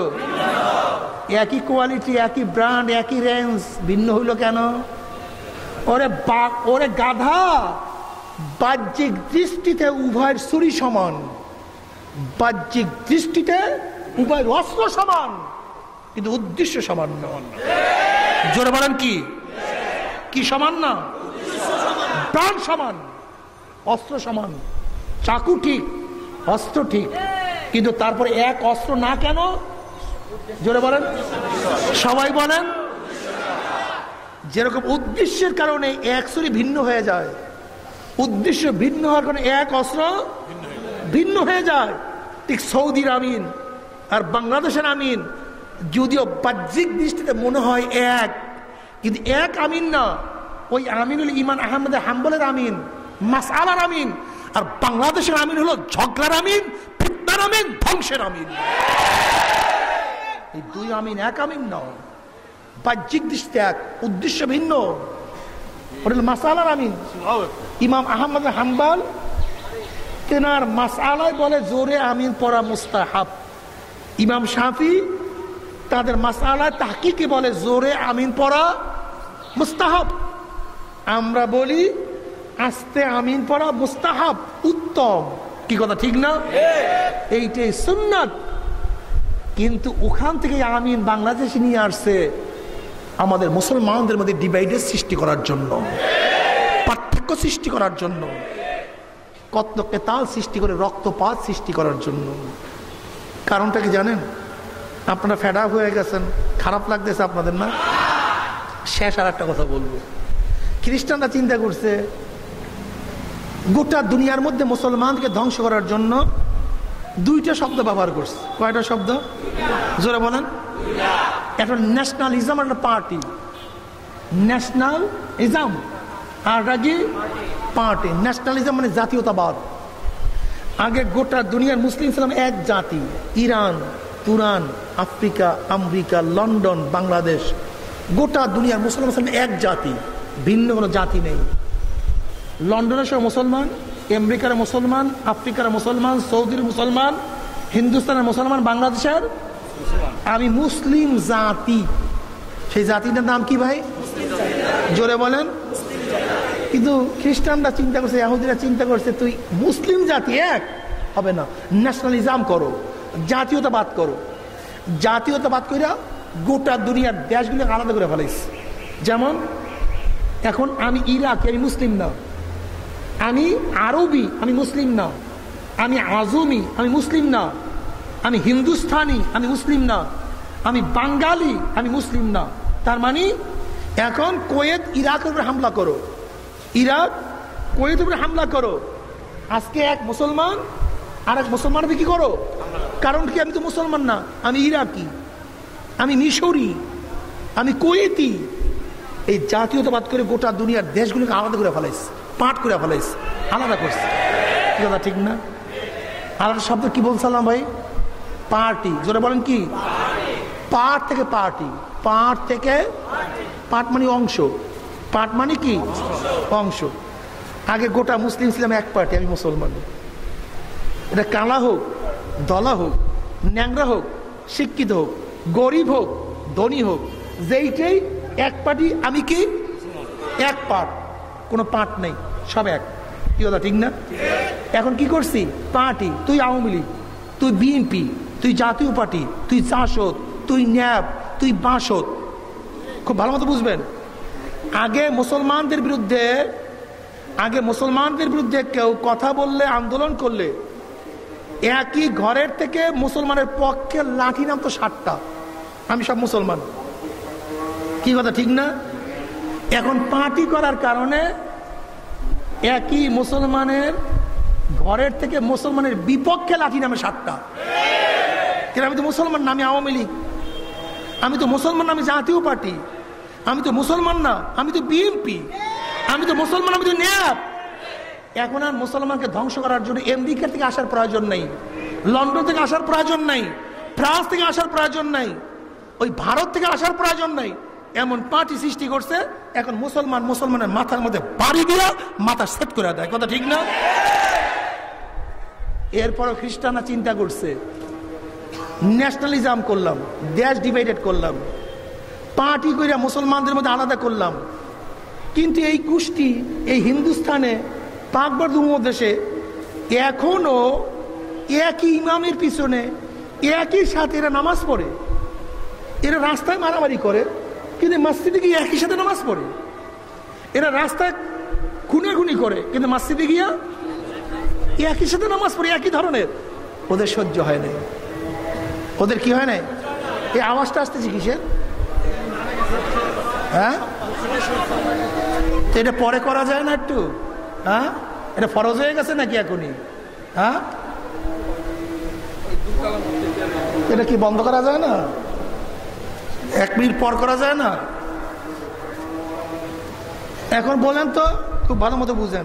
একই কোয়ালিটি, একই ব্র্যান্ড, একই রেঞ্জ, ভিন্ন হইল কেন? ওরে ওরে গাধা! বাহ্যিক দৃষ্টিতে উভয়ের ছুরি সমান, বাহ্যিক দৃষ্টিতে উভয়ের অস্ত্র সমান, কিন্তু উদ্দেশ্য সমান নন জোরে বলেন কি? কি সমান না? প্রাণ সমান, অস্ত্র সমান, চাকু ঠিক, অস্ত্র ঠিক। কিন্তু তারপরে এক অস্ত্র না কেন? জোরে বলেন। সবাই বলেন। যেরকম উদ্দেশ্যের কারণে এক ভিন্ন হয়ে যায়, উদ্দেশ্য ভিন্ন হওয়ার কারণে এক অস্ত্র ভিন্ন হয়ে যায়। ঠিক সৌদির আমিন আর বাংলাদেশের আমিন, যদিও বাহ্যিক দৃষ্টিতে মনে হয় এক, কিন্তু এক আমিন না। ওই আমিনুল ইমান আহমেদ হাম্বলের আমিন মাস আলার আমিন আর বাংলাদেশের আমিন হলো ঝগড়ার আমিন, ফিতনার আমিন, ধ্বংসের আমিন। এই দুই আমিন এক আমিন নয়। বাহ্যিক দৃষ্টি এক, উদ্দেশ্য ভিন্ন। ওটা মাসালার আমিন। ইমাম আহমদ হাম্বাল তেনার মাসালায় বলে, জোরে আমিন পড়া মুস্তাহাব। ইমাম শাফি তাদের মাসালায় তাহকিকে বলে, জোরে আমিন পড়া মুস্তাহাব। আমরা বলি আস্তে আমিন পড়া মুস্তাহাব উত্তম। কি কথা ঠিক না? এইটাই সুন্নাত। কিন্তু ওখান থেকে আমিন বাংলাদেশে নিয়ে আসছে আমাদের মুসলমানদের মধ্যে ডিভাইডের সৃষ্টি করার জন্য। পার্থক্য সৃষ্টি করার জন্য। কত কেতাল সৃষ্টি করে রক্তপাত সৃষ্টি করার জন্য। কারণটা কি জানেন? আপনারা ফেড হয়ে গেছেন। খারাপ লাগতেছে আপনাদের না? শেষ আর একটা কথা বলব। খ্রিস্টানরা চিন্তা করছে গোটা দুনিয়ার মধ্যে মুসলমানকে ধ্বংস করার জন্য দুইটা শব্দ ব্যবহার করছে। কয়টা শব্দ? জোরে বলেন। একটা ন্যাশনালিজম একটা পার্টি ন্যাশনাল ইজম আর কি? পার্টি ন্যাশনালিজম মানে জাতীয়তাবাদ। আগে গোটা দুনিয়ার মুসলিম ইসলাম এক জাতি। Iran, Turan, Africa, America, London, Bangladesh. গোটা দুনিয়ার মুসলিম ইসলাম এক জাতি। ভিন্ন কোনো জাতি নেই। লন্ডনের সব মুসলমান, আমেরিকার মুসলমান, আফ্রিকার মুসলমান, সৌদির মুসলমান, হিন্দুস্তানের মুসলমান, বাংলাদেশের? আমি মুসলিম জাতি। সেই জাতিটার নাম কি ভাই? জোরে বলেন। কিন্তু খ্রিস্টানরা চিন্তা করছে ইহুদিরা চিন্তা করছে, তুই মুসলিম জাতি, এক? হবে না। ন্যাশনালিজম করো, জাতীয়তাবাদ করো। জাতীয়তাবাদ কইরা গোটা দুনিয়ার দেশগুলো আলাদা করে ফেলাইস। যেমন, এখন আমি ইরাকি, আমি মুসলিম না। আমি আরবি, আমি মুসলিম না। আমি আজমি, আমি মুসলিম না। আমি হিন্দুস্থানি আমি মুসলিম না। আমি বাঙালি, আমি মুসলিম না। তার মানে এখন কোয়েত ইরাকের উপরে হামলা করো। ইরাক, কোয়েতের উপরে হামলা করো। আজকে এক মুসলমান আর এক মুসলমান কি করো? কারণ কি আমি তো মুসলমান না? আমি ইরাকি, আমি মিশরি, আমি কোয়েতি। এই জাতীয়তাবাদ করে গোটা দুনিয়ার দেশগুলোকে আলাদা করে ফেলাইছে। পাঠ করে ফেলাইছে, আলাদা করছে। কথা, ঠিক না? আলাদা শব্দ কি বলছিলাম ভাই? পার্টি। জোরে বলেন কি? পাট থেকে পার্টি। পাট থেকে পাট মানে অংশ। পাট মানে কি? অংশ। আগে গোটা মুসলিম ছিলাম এক পার্টি, আমি মুসলমান। এটা কালা হোক, দলা হোক, ন্যাংরা হোক, শিক্ষিত হোক, গরিব হোক, ধনী হোক, যেইটাই এক পার্টি, আমি কি? এক পাট। কোনো পাট নেই, সব এক। কি কথা, ঠিক না? এখন কি করছি? পার্টি, তুই আওয়ামী লীগ, তুই বিএনপি, তুই জাতীয় পার্টি, তুই জাসদ, তুই ন্যাব তুই বাসদ। খুব ভালো মতো বুঝবেন। আগে মুসলমানদের বিরুদ্ধে, আগে মুসলমানদের বিরুদ্ধে কেউ কথা বললে, আন্দোলন করলে, একই ঘরের থেকে মুসলমানের পক্ষে লাঠি নাম তো ষাটটা আমি সব মুসলমান। কি কথা, ঠিক না? এখন পার্টি করার কারণে একই মুসলমানের ঘরের থেকে মুসলমানের বিপক্ষে লাঠি নামে সাতটা। কেন আমি তো মুসলমান না, আমি আওয়ামী লীগ। আমি তো মুসলমান না, আমি জাতীয় পার্টি। আমি তো মুসলমান না, আমি তো বিএনপি আমি তো মুসলমান, আমি তো ন্যাপ এখন আর মুসলমানকে ধ্বংস করার জন্য আমেরিকা থেকে আসার প্রয়োজন নেই। লন্ডন থেকে আসার প্রয়োজন নাই। ফ্রান্স থেকে আসার প্রয়োজন নাই। ওই ভারত থেকে আসার প্রয়োজন নাই। এমন পার্টি সৃষ্টি করছে, এখন মুসলমান মুসলমানের মাথার মধ্যে বাড়ি দিয়া মাথা সেট করে দেয়। কথা ঠিক না? এরপরও খ্রিস্টানরা চিন্তা করছে। ন্যাশনালিজম করলাম, দেশ ডিভাইডেড করলাম। পার্টি করে মুসলমানদের মধ্যে আলাদা করলাম। কিন্তু এই কুষ্টি, এই হিন্দুস্থানে পাকবর দেশে এখনও একই ইমামের পিছনে একই সাথে এরা নামাজ পড়ে। এরা রাস্তায় মারামারি করে। কিন্তু মসজিদে গিয়ে একই সাথে নামাজ পড়ে। এরা রাস্তায় খুনাখুনি করে, কিন্তু মসজিদে গিয়া একই সাথে নামাজ পড়ে, একই ধরনের। ওদের সহ্য হয় নাই। ওদের কি হয় নাই? এই আওয়াজটা আসতেছে কিসের? হ্যাঁ? এটা পরে করা যায় না একটু? হ্যাঁ? এটা ফরজ হয়ে গেছে নাকি এখনই? হ্যাঁ? এটা কি বন্ধ করা যায় না? এক মিনিট পর করা যায় না? এখন বলেন তো, খুব ভালো মতো বুঝেন।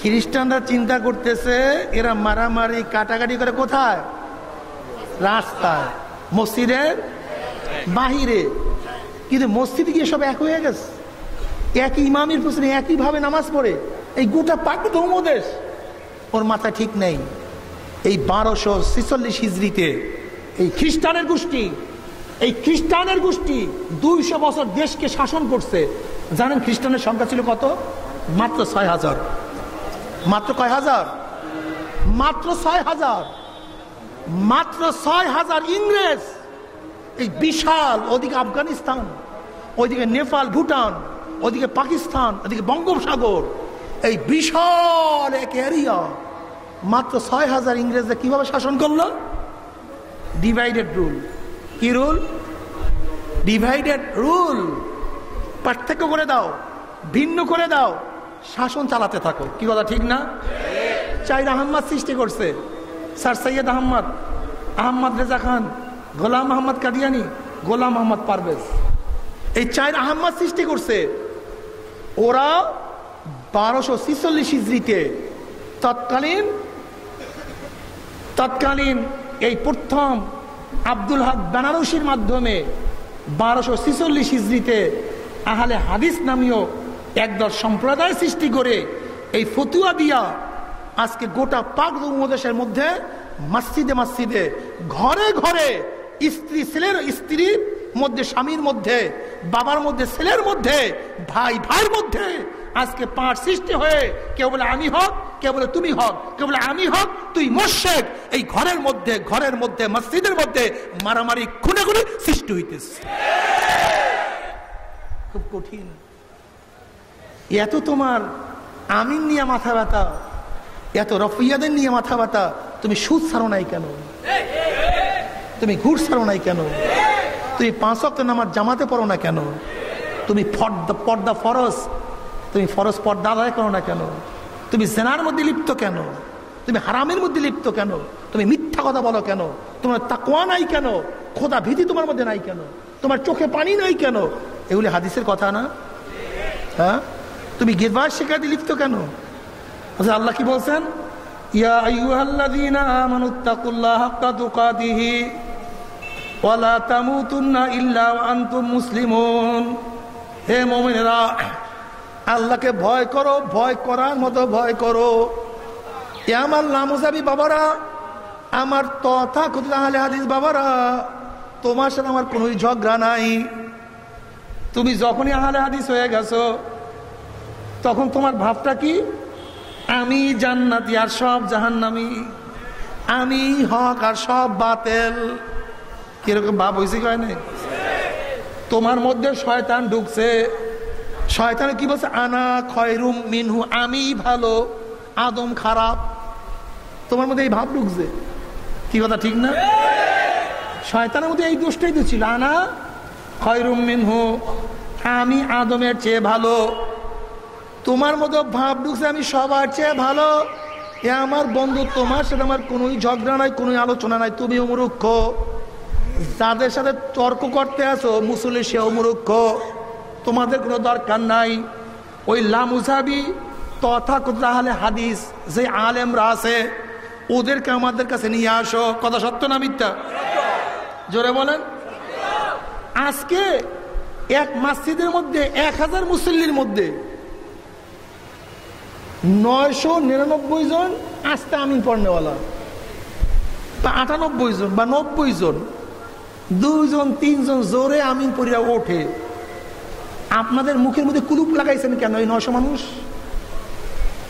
খ্রিস্টানরা চিন্তা করতেছে, এরা মারামারি, কাটাকাটি করে কোথায়? রাস্তায়। মসজিদের বাহিরে। কিন্তু মসজিদে গিয়ে সব এক হয়ে গেছে। একই ইমামের পিছনে একইভাবে নামাজ পড়ে। এই গোটা পাক ধর্মদেশ ওর মাথা ঠিক নেই। এই বারোশো ছিচল্লিশ হিজড়িতে এই খ্রিস্টানের গোষ্ঠী এই খ্রিস্টানের গোষ্ঠী দুইশো বছর দেশকে শাসন করছে। জানেন খ্রিস্টানের সংখ্যা ছিল কত? মাত্র ছয় হাজার। মাত্র কয় হাজার? মাত্র ছয় হাজার। মাত্র ছয় হাজার ইংরেজ। এই বিশাল, ওদিকে আফগানিস্তান, ওইদিকে নেপাল, ভুটান, ওদিকে পাকিস্তান, ওদিকে বঙ্গোপসাগর। এই বিশাল এক এরিয়া মাত্র ছয় হাজার ইংরেজরা কীভাবে শাসন করল? ডিভাইডেড রুল কি রুল ডিভাইডেড রুল পার্থক্য করে দাও, ভিন্ন করে দাও, শাসন চালাতে থাকো। কি কথা, ঠিক না? চাইদ আহম্মদ সৃষ্টি করছে। স্যার সৈয়দ আহম্মদ আহম্মদ রেজা খান, গোলাম আহমদ কাদিয়ানি, গোলাম আহমদ পারভেজ। এই চাইর আহম্মদ সৃষ্টি করছে। ওরা বারোশো ছিচল্লিশ ইজরিতে তৎকালীন তৎকালীন এই প্রথম আব্দুল হক বেনারসির মাধ্যমে বারোশো ছিচল্লিশ ইজরিতে আহলে হাদিস নামীয় একদল সম্প্রদায় সৃষ্টি করে এই ফতুয়া দিয়া আজকে গোটা পাক উপদেশের মধ্যে মসজিদে মসজিদে, ঘরে ঘরে স্ত্রী, ছেলের স্ত্রীর মধ্যে, স্বামীর মধ্যে, বাবার মধ্যে, ছেলের মধ্যে, ভাই, ভাইয়ের মধ্যে আজকে পাঠ সৃষ্টি হয়ে কেউ বলে আমি হক কেউ বলে তুমি হক কেউ বলে আমি হক, তুই মোর্শেক এই ঘরের মধ্যে ঘরের মধ্যে, মসজিদের মধ্যে মারামারি খুনে খুনে সৃষ্টি হইতেছে। খুব কঠিন। এত তোমার আমিন নিয়ে মাথা ব্যথা, এত রফিয়াদের নিয়ে মাথা ব্যথা, তুমি সুদ ছাড়ো নাই কেন? তুমি ঘুর ছাড়ো নাই কেন? তুমি পাঁচ অক্ট নামার জামাতে পড়ো না কেন? তুমি পর্দা পর্দা ফরস তুমি ফরস পর্দা আদায় করো না কেন? তুমি সেনার মধ্যে লিপ্ত কেন? তুমি হারামের মধ্যে লিপ্ত কেন? তুমি মিথ্যা কথা বলো কেন? তোমার তাকোয়া নাই কেন? খোদা ভীতি তোমার মধ্যে নাই কেন? তোমার চোখে পানি নাই কেন? এগুলি হাদিসের কথা না? হ্যাঁ? তুমি গেদবার শেখাতে লিপ্ত কেন? আচ্ছা আল্লাহ কি বলছেন? ইয়া মুসলিমুন। হে মুমিনেরা আল্লাহকে ভয় করো, ভয় করার মতো ভয় করো। এ আমার লামুজাবি বাবারা, আমার তথা কথিত আহলে হাদিস বাবারা, তোমার সাথে আমার কোনোই ঝগড়া নাই। তুমি যখনই আহলে হাদিস হয়ে গেছো, তখন তোমার ভাবটা কি? আমি জান্নাতি আর সব জাহান্নামি। আমি হক আর সব বাতেল। কীরকম ভাব হয়েছে কয় তোমার মধ্যে শয়তান ঢুকছে। শয়তান কি বলছে? আনা খয়রুম মিনহু, আমি ভালো, আদম খারাপ। তোমার মধ্যে এই ভাব ঢুকছে। কি কথা, ঠিক না? শয়তানের মধ্যে এই দোষটাই তো ছিল। আনা খয়রুম মিনহু, আমি আদমের চেয়ে ভালো। তোমার মতো ভাব ঢুকছে, আমি সবার চেয়ে ভালো। এ আমার বন্ধু, তোমার সাথে আমার কোনোই ঝগড়া নাই কোনো আলোচনা নাই তুমিও মূর্খ যাদের সাথে তর্ক করতে আসো মুসলি সেও মূর্খ তোমাদের কোনো দরকার নাই। ওই লামুসাবি তথা তাহলে হাদিস যে আলেমরা আছে, ওদেরকে আমাদের কাছে নিয়ে আসো। কথা সত্য না মিথ্যা? জোরে বলেন। আজকে এক মসজিদের মধ্যে, এক হাজার মুসল্লির মধ্যে নয়শো নিরানব্বই জন আস্তে আমিন পড়নেওয়ালা। বা আটানব্বই জন বা নব্বই জন। দুইজন, তিনজন জোরে আমিন পড়িয়া ওঠে। আপনাদের মুখের মধ্যে কুলুপ লাগাইছেন কেন এই নয়শো মানুষ?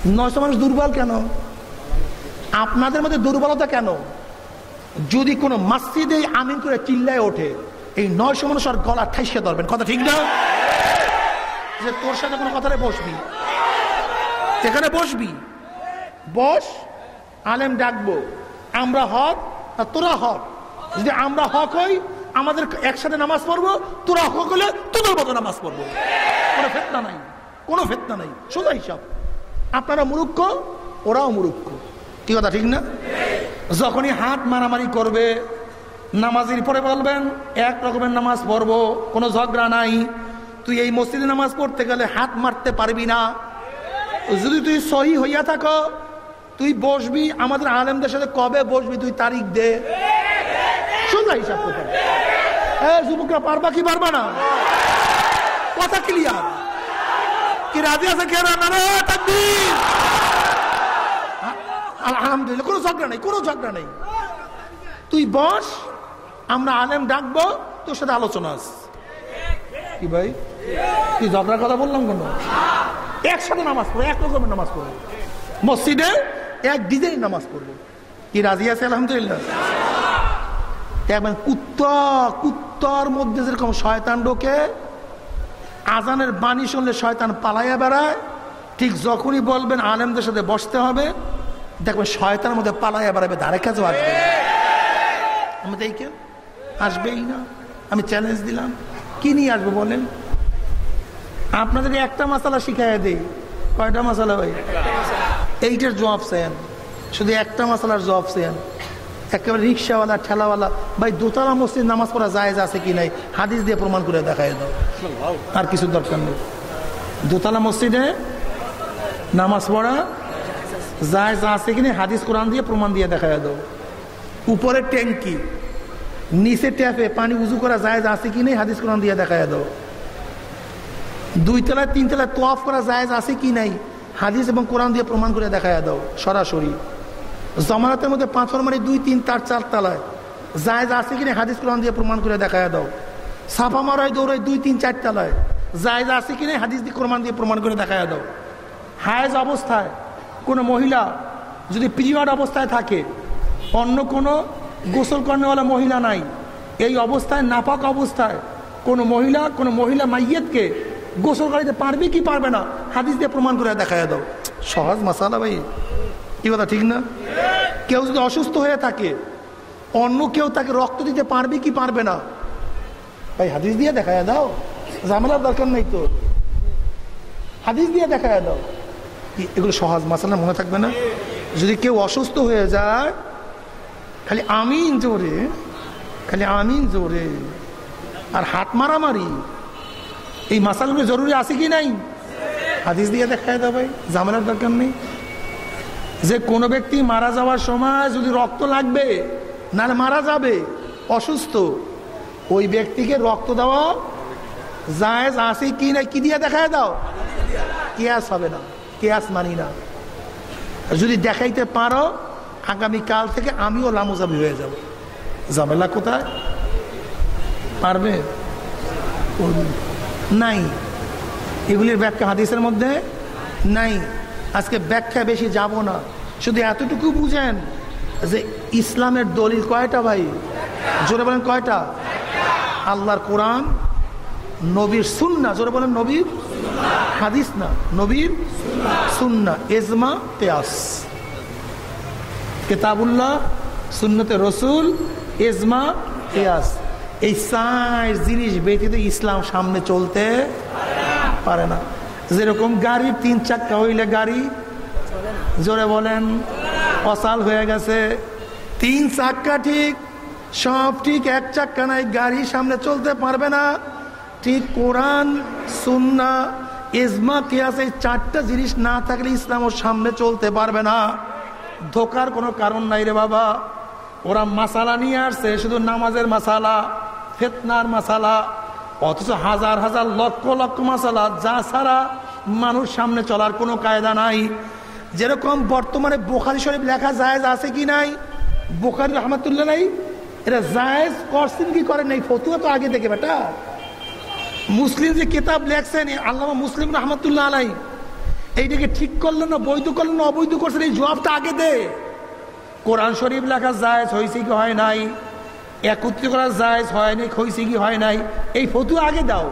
নয়শো মানুষ দুর্বল কেন? আপনাদের মধ্যে দুর্বলতা কেন? যদি কোনো মাসজিদে আমিন করে চিল্লায় ওঠে, এই নয়শো মানুষ আর গলা ঠাইসে ধরবেন। কথা ঠিক না? যে তোর সাথে কোনো কথাটা বসবি? এখানে বসবি? বস, আলেম ডাকবো। আমরা হক আর তোরা হক। যদি আমরা হক হই আমাদের একসাথে নামাজ পড়ব, তোরা হলে তোদের মতো নামাজ পড়ব। কোনো ফেতনা নাই, কোনো ফেতনা নাই। সোজা হিসাব। আপনারা মুরুক্ষ ওরাও মুরুক্ষ কি কথা, ঠিক না? যখনই হাত মারামারি করবে, নামাজের পরে বলবেন, এক রকমের নামাজ পড়ব, কোনো ঝগড়া নাই। তুই এই মসজিদে নামাজ পড়তে গেলে হাত মারতে পারবি না। যদি তুই সহি হইয়া থাকো তুই বসবি আমাদের আলেমদের সাথে কবে বসবি? তুই তারিখ দে। সোজা হিসাব করতে হ্যাঁ যুবকরা, পারবা কি পারবা না? কথা ক্লিয়ার কি রাজি আছে কে না? না তাকবীর। আলহামদুলিল্লাহ, কোনো ঝগড়া নেই, কোনো ঝগড়া নেই। তুই বস, আমরা আলেম ডাকবো, তোর সাথে আলোচনা আছে। কি ভাই? কি ঝগড়ার কথা বললাম কেন? একসাথে নামাজ পড়ব এক রকমের নামাজ পড়ব মসজিদে এক ডিজাইন নামাজ পড়ব। কি রাজি আছে, আলহামদুলিল্লাহ? একবার কুত্তা কুত্তার মধ্যে যেরকম শয়তান ঢোকে, আজানের বাণী শুনলে শয়তান পালাইয়া বেড়ায়, ঠিক যখনই বলবেন আলেমদের সাথে বসতে হবে, দেখবেন শয়তানের মধ্যে পালাইয়া বেড়াবে, ধারে কাছেও আসবে। আমি দেখে আসবেই না। আমি চ্যালেঞ্জ দিলাম। কি নিয়ে আসব বলেন? আপনাদের একটা মশালা শিখাইয়া দিই। কয়টা মশালা ভাই? এইটার জবাব চেন শুধু একটা মশালার জবাব চেন একেবারে রিক্সাওয়ালা, ঠেলাওয়ালা, ভাই, দোতলা মসজিদ নামাজ পড়া জায়েজ আছে কি নাই, হাদিস দিয়ে প্রমাণ করে দেখাই দাও। আর কিছু দরকার নেই। দোতলা মসজিদে নামাজ পড়া জায়েজ আছে কি নেই, হাদিস, কোরআন দিয়ে প্রমাণ দিয়ে দেখাই দাও। উপরে ট্যাঙ্কি, নিচে ট্যাপে পানি উজু করা জায়েজ আছে কি নেই, হাদিস, কোরআন দিয়ে দেখাই দাও। দুই তলায়, তিন তলায় তোয়াফ করা জায়েজ আছে কি নাই হাদিস এবং কোরআন দিয়ে প্রমাণ করে দেখায় দাও, সরাসরি। জমানাতের মধ্যে পাঁচর মানে দুই, তিন তার চার তলায়। জায়েজ আছে কিনা হাদিস, কোরআন দিয়ে প্রমাণ করে দেখায় দাও। সাফা মারায়, দৌড়ায় দুই, তিন, চার তলায়। জায়েজ আছে কিনা হাদিস দিয়ে কোরআন দিয়ে প্রমাণ করে দেখায় দাও। হায়েজ অবস্থায় কোনো মহিলা যদি পিরিয়ড অবস্থায় থাকে, অন্য কোনো গোসল কর্নেওয়ালা মহিলা নাই, এই অবস্থায় নাপাক অবস্থায় কোনো মহিলা কোনো মহিলা মাইয়েতকে গোসল গাড়িতে পারবে কি পারবে না? হাদিস দিয়ে প্রমাণ করে দেখায় দাও। সহজ মশালা ভাই। কি কথা, ঠিক না? কেউ যদি অসুস্থ হয়ে থাকে, অন্য কেউ তাকে রক্ত দিতে পারবে কি পারবে না? ভাই, হাদিস দিয়ে দেখায় দাও। ঝামেলার দরকার নেই তো হাদিস দিয়ে দেখায় দাও। এগুলো সহজ মাসালা মনে থাকবে না? যদি কেউ অসুস্থ হয়ে যায়, খালি আমিন জোরে, খালি আমিন জোরে। আর হাত মারামারি এই মাসালগুলো জরুরি আছে কি নাই? হাদিস দিয়ে দেখায় ভাই, ঝামেলার দরকার নেই। যে কোনো ব্যক্তি মারা যাওয়ার সময় যদি রক্ত লাগবে, নাহলে মারা যাবে, অসুস্থ, ওই ব্যক্তিকে রক্ত দেওয়া জায়েজ আছে কি নাই, কি দিয়ে দেখায় দাও? কেয়াস হবে না, কেয়াস মানি না। যদি দেখাইতে পারো আগামীকাল থেকে আমিও লামুজাবি হয়ে যাব। ঝামেলা কোথায়? পারবে? নাই। এগুলির ব্যাখ্যা হাদিসের মধ্যে নাই। আজকে ব্যাখ্যা বেশি যাব না। শুধু এতটুকু বুঝেন যে ইসলামের দলিল কয়টা ভাই? জোরে বলেন কয়টা? আল্লাহর কোরআন, নবীর সুন্না জোরে বলেন নবীর হাদিস না, নবীর সুন্না এজমা তেয়াস কেতাবুল্লাহ, সুন্নতে রসুল, এজমা তেয়াস এই চার জিনিস ব্যতীত ইসলাম সামনে চলতে পারে না। যেরকম গাড়ি, তিন চাক্কা হইলে গাড়ি, জোরে বলেন, অসাল হয়ে গেছে। তিন চাক্কা ঠিক, সব ঠিক, এক চাক্কা নাই, গাড়ি সামনে চলতে পারবে না। ঠিক কোরআন, সুন্না, ইজমা, কিয়াস, এই চারটা জিনিস না থাকলে ইসলাম ওর সামনে চলতে পারবে না। ধোকার কোনো কারণ নাই রে বাবা। ওরা মাসালা নিয়ে আসছে, শুধু নামাজের মাসালা। ফেতনার মাসালা, অথচ হাজার হাজার লক্ষ লক্ষ মাসালা যা ছাড়া মানুষ সামনে চলার কোনো কায়দা নাই। যেরকম বর্তমানে বোখারি শরীফ লেখা জায়েজ আছে কি নাই? বোখারি রহমতুল্লাহ নাই এটা জায়েজ করছেন কি করেন নাই? ফতুয়া তো আগে থেকে বেটা। মুসলিম যে কিতাব লেখছেন আল্লাহ মুসলিম রহমতুল্লাহ আলাই এইটাকে ঠিক করলেন না, বৈধ করলেন না, অবৈধ করছেন, এই জবাবটা আগে দে। কোরআন শরীফ লেখা জায়েজ হয়েছে কি হয় নাই? একত্রিত করা যায় হয়নি হয়েছে কি হয় নাই, এই ফতু আগে দাও।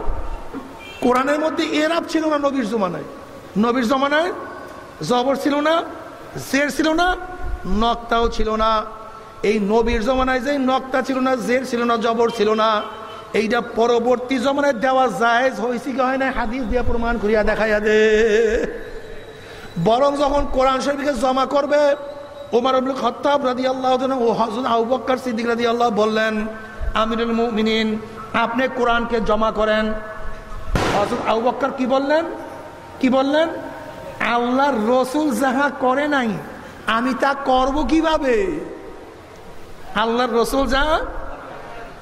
কোরআনের মধ্যে এরাব ছিল না নবীর জমানায়। নবীর জমানায় জবর ছিল না, জের ছিল না, নক্তাও ছিল না। এই নবীর জমানায় যে নক্তা ছিল না, জের ছিল না, জবর ছিল না। এইটা পরবর্তী জমানায় দেওয়া জায়েজ হয়েছে কি হয় না হাদিস দিয়ে প্রমাণ করিয়া দেখাইয়া দে। বরং যখন কোরআন শরীফকে জমা করবে ওমর আব্দুল খত্তাব রাদি আল্লাহ ও হজরত আবু সিদ্দিক রাদি আল্লাহ বললেন আমিরুল মুমিনিন আপনি কোরআনকে জমা করেন। হজরত আবু বক্কর কি বললেন? কি বললেন? আল্লাহর রসুল যাহা করে নাই আমি তা করব কীভাবে? আল্লাহর রসুল যা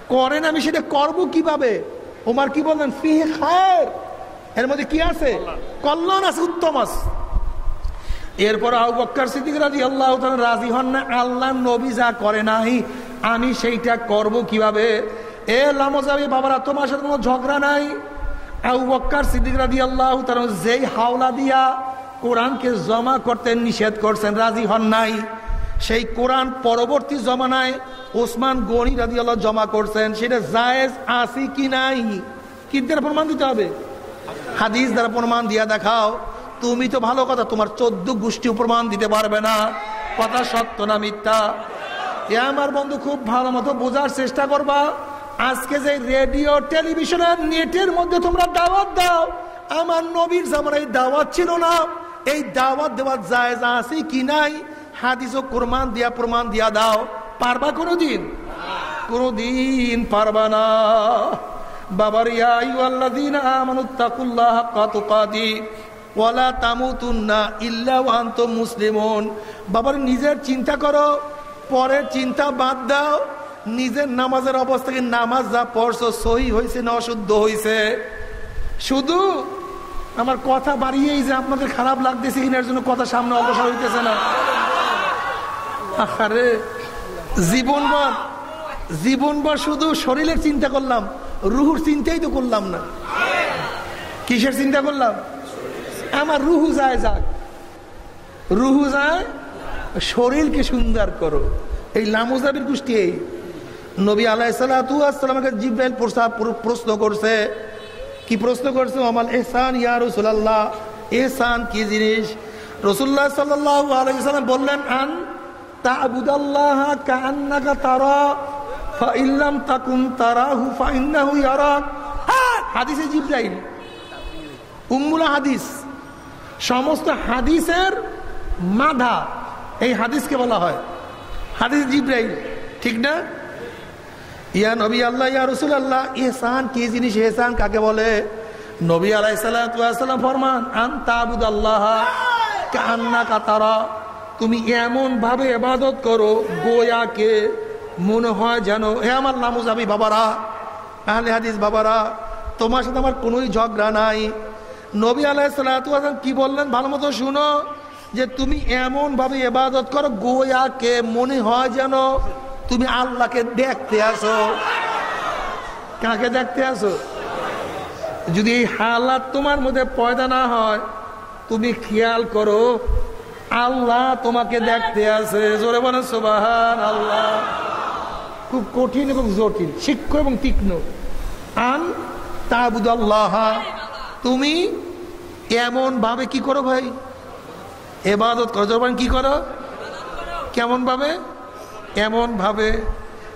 করেন আমি সেটা করব কীভাবে? ওমার কি বললেন? ফিহে খায়ের। এর মধ্যে কি আছে? কল্যাণ আছে উত্তম আছে। এরপর আবু বক্কর সিদ্দিক রাজি আল্লাহ রাজি হন না, আল্লাহ নবী যা করে নাই আমি সেইটা করব কীভাবে? এ লামজাবি বাবারা, তোমার সাথে কোনো ঝগড়া নাই? আবু বক্কর সিদ্দিক রাজি আল্লাহ যেই হাওলা দিয়া কোরআনকে জমা করতে নিষেধ করছেন, রাজি হন নাই। সেই কোরআন পরবর্তী জমানায় ওসমান গনি রাজি আল্লাহ জমা করছেন, সেটা জায়েজ আসি কি নাই? কি দ্বারা প্রমাণ দিতে হবে। হাদিস দ্বারা প্রমাণ দিয়া দেখাও। তুমি তো ভালো কথা, তোমার চোদ্দ গোষ্ঠী প্রমাণ দিতে পারবে না। কথা সত্য না মিথ্যা? এ আমার বন্ধু খুব ভালো মতো বোঝার চেষ্টা করবা। আজকে যে রেডিও টেলিভিশনের নেটের মধ্যে তোমরা দাওয়াত দাও, আমার নবীর জামানায় দাওয়াত ছিল না। এই দাওয়াত দেওয়ার জায়জ আছে কি নাই? হাদিস ও কোরমান দিয়া প্রমাণ দিয়া দাও। পারবা কোনোদিন? কোনোদিন পারবা না। বাবার ইয়াইওয়াল্লাদিন আমানুত্তাকুল্লাহ কাতুকাদি ওয়ালা তামুতুন্না ইল্লা ওয়ান্তুম মুসলিমুন। বাবার নিজের চিন্তা করো, পরের চিন্তা বাদ দাও। নিজের নামাজের অবস্থাকে নামাজ যা পড়ছো সহি হয়েছে না অশুদ্ধ হয়েছে শুধু আমার কথা বাড়িয়েই যে আপনাদের খারাপ লাগতেছে কিনার জন্য কথা সামনে অগ্রসর হইতেছে না। আরে জীবনভর জীবনভর শুধু শরীরের চিন্তা করলাম, রুহুর চিন্তাই তো করলাম না। কিসের চিন্তা করলাম? আমার রুহু যায় যাক। রুহু যায়, শরীরকে সুন্দর করো। এই লামুজাবির গোষ্ঠী এই। নবী আলাইসালামকে জিব্রাইল প্রশ্ন করছে। কি প্রশ্ন করছে? আমাল এহসান ইয়া রসুল্লাহ এহসান কি জিনিস? রসুল্লাহ সাল্লাহ আলাইসাল্লাম বললেন, আন তাবুদাল্লাহ কান্নাকা তারা, ফাইল্লাম তাকুন তারাহু, ফাইন্নাহু ইয়ারাক। হাদিসে জিব্রাইল। উম্মুলা হাদিস। সমস্ত হাদিসের মাধা, এই হাদিসকে বলা হয়। হাদিস জিব্রাইল, ঠিক না? ইয়া নবী আল্লাহ, ইয়া রসুল আল্লাহ, ইহসান কি জিনিস এহসান কাকে বলে? নবী আলাই সাল্লাম ফরমান, আন তাবুদ আল্লাহ কান্না কাতারা। তুমি এমন ভাবে এবাদত করো গোয়াকে মনে হয় যেন, হে আমার নামুজ আমি বাবারা, আহলে হাদিস বাবারা, তোমার সাথে আমার কোনোই ঝগড়া নাই। নবী আলাই সাল্লাম কি বললেন? ভালো মতো শুনো যে তুমি এমন ভাবে এবাদত করো গোয়াকে মনে হয় যেন তুমি আল্লাহকে দেখতে আসো। কাকে দেখতে আসো? যদি এই হালাত তোমার মধ্যে পয়দা না হয়, তুমি খেয়াল করো, আল্লাহ তোমাকে দেখতে আসে। জোরে বলে সোবাহান আল্লাহ খুব কঠিন এবং জটিল শিক্ষ এবং তীক্ষ্ণ। আন তাবুদ আল্লাহ তুমি এমন ভাবে কি করো ভাই? এবাদত করো। জোরবান কি করো? কেমন ভাবে? এমন ভাবে।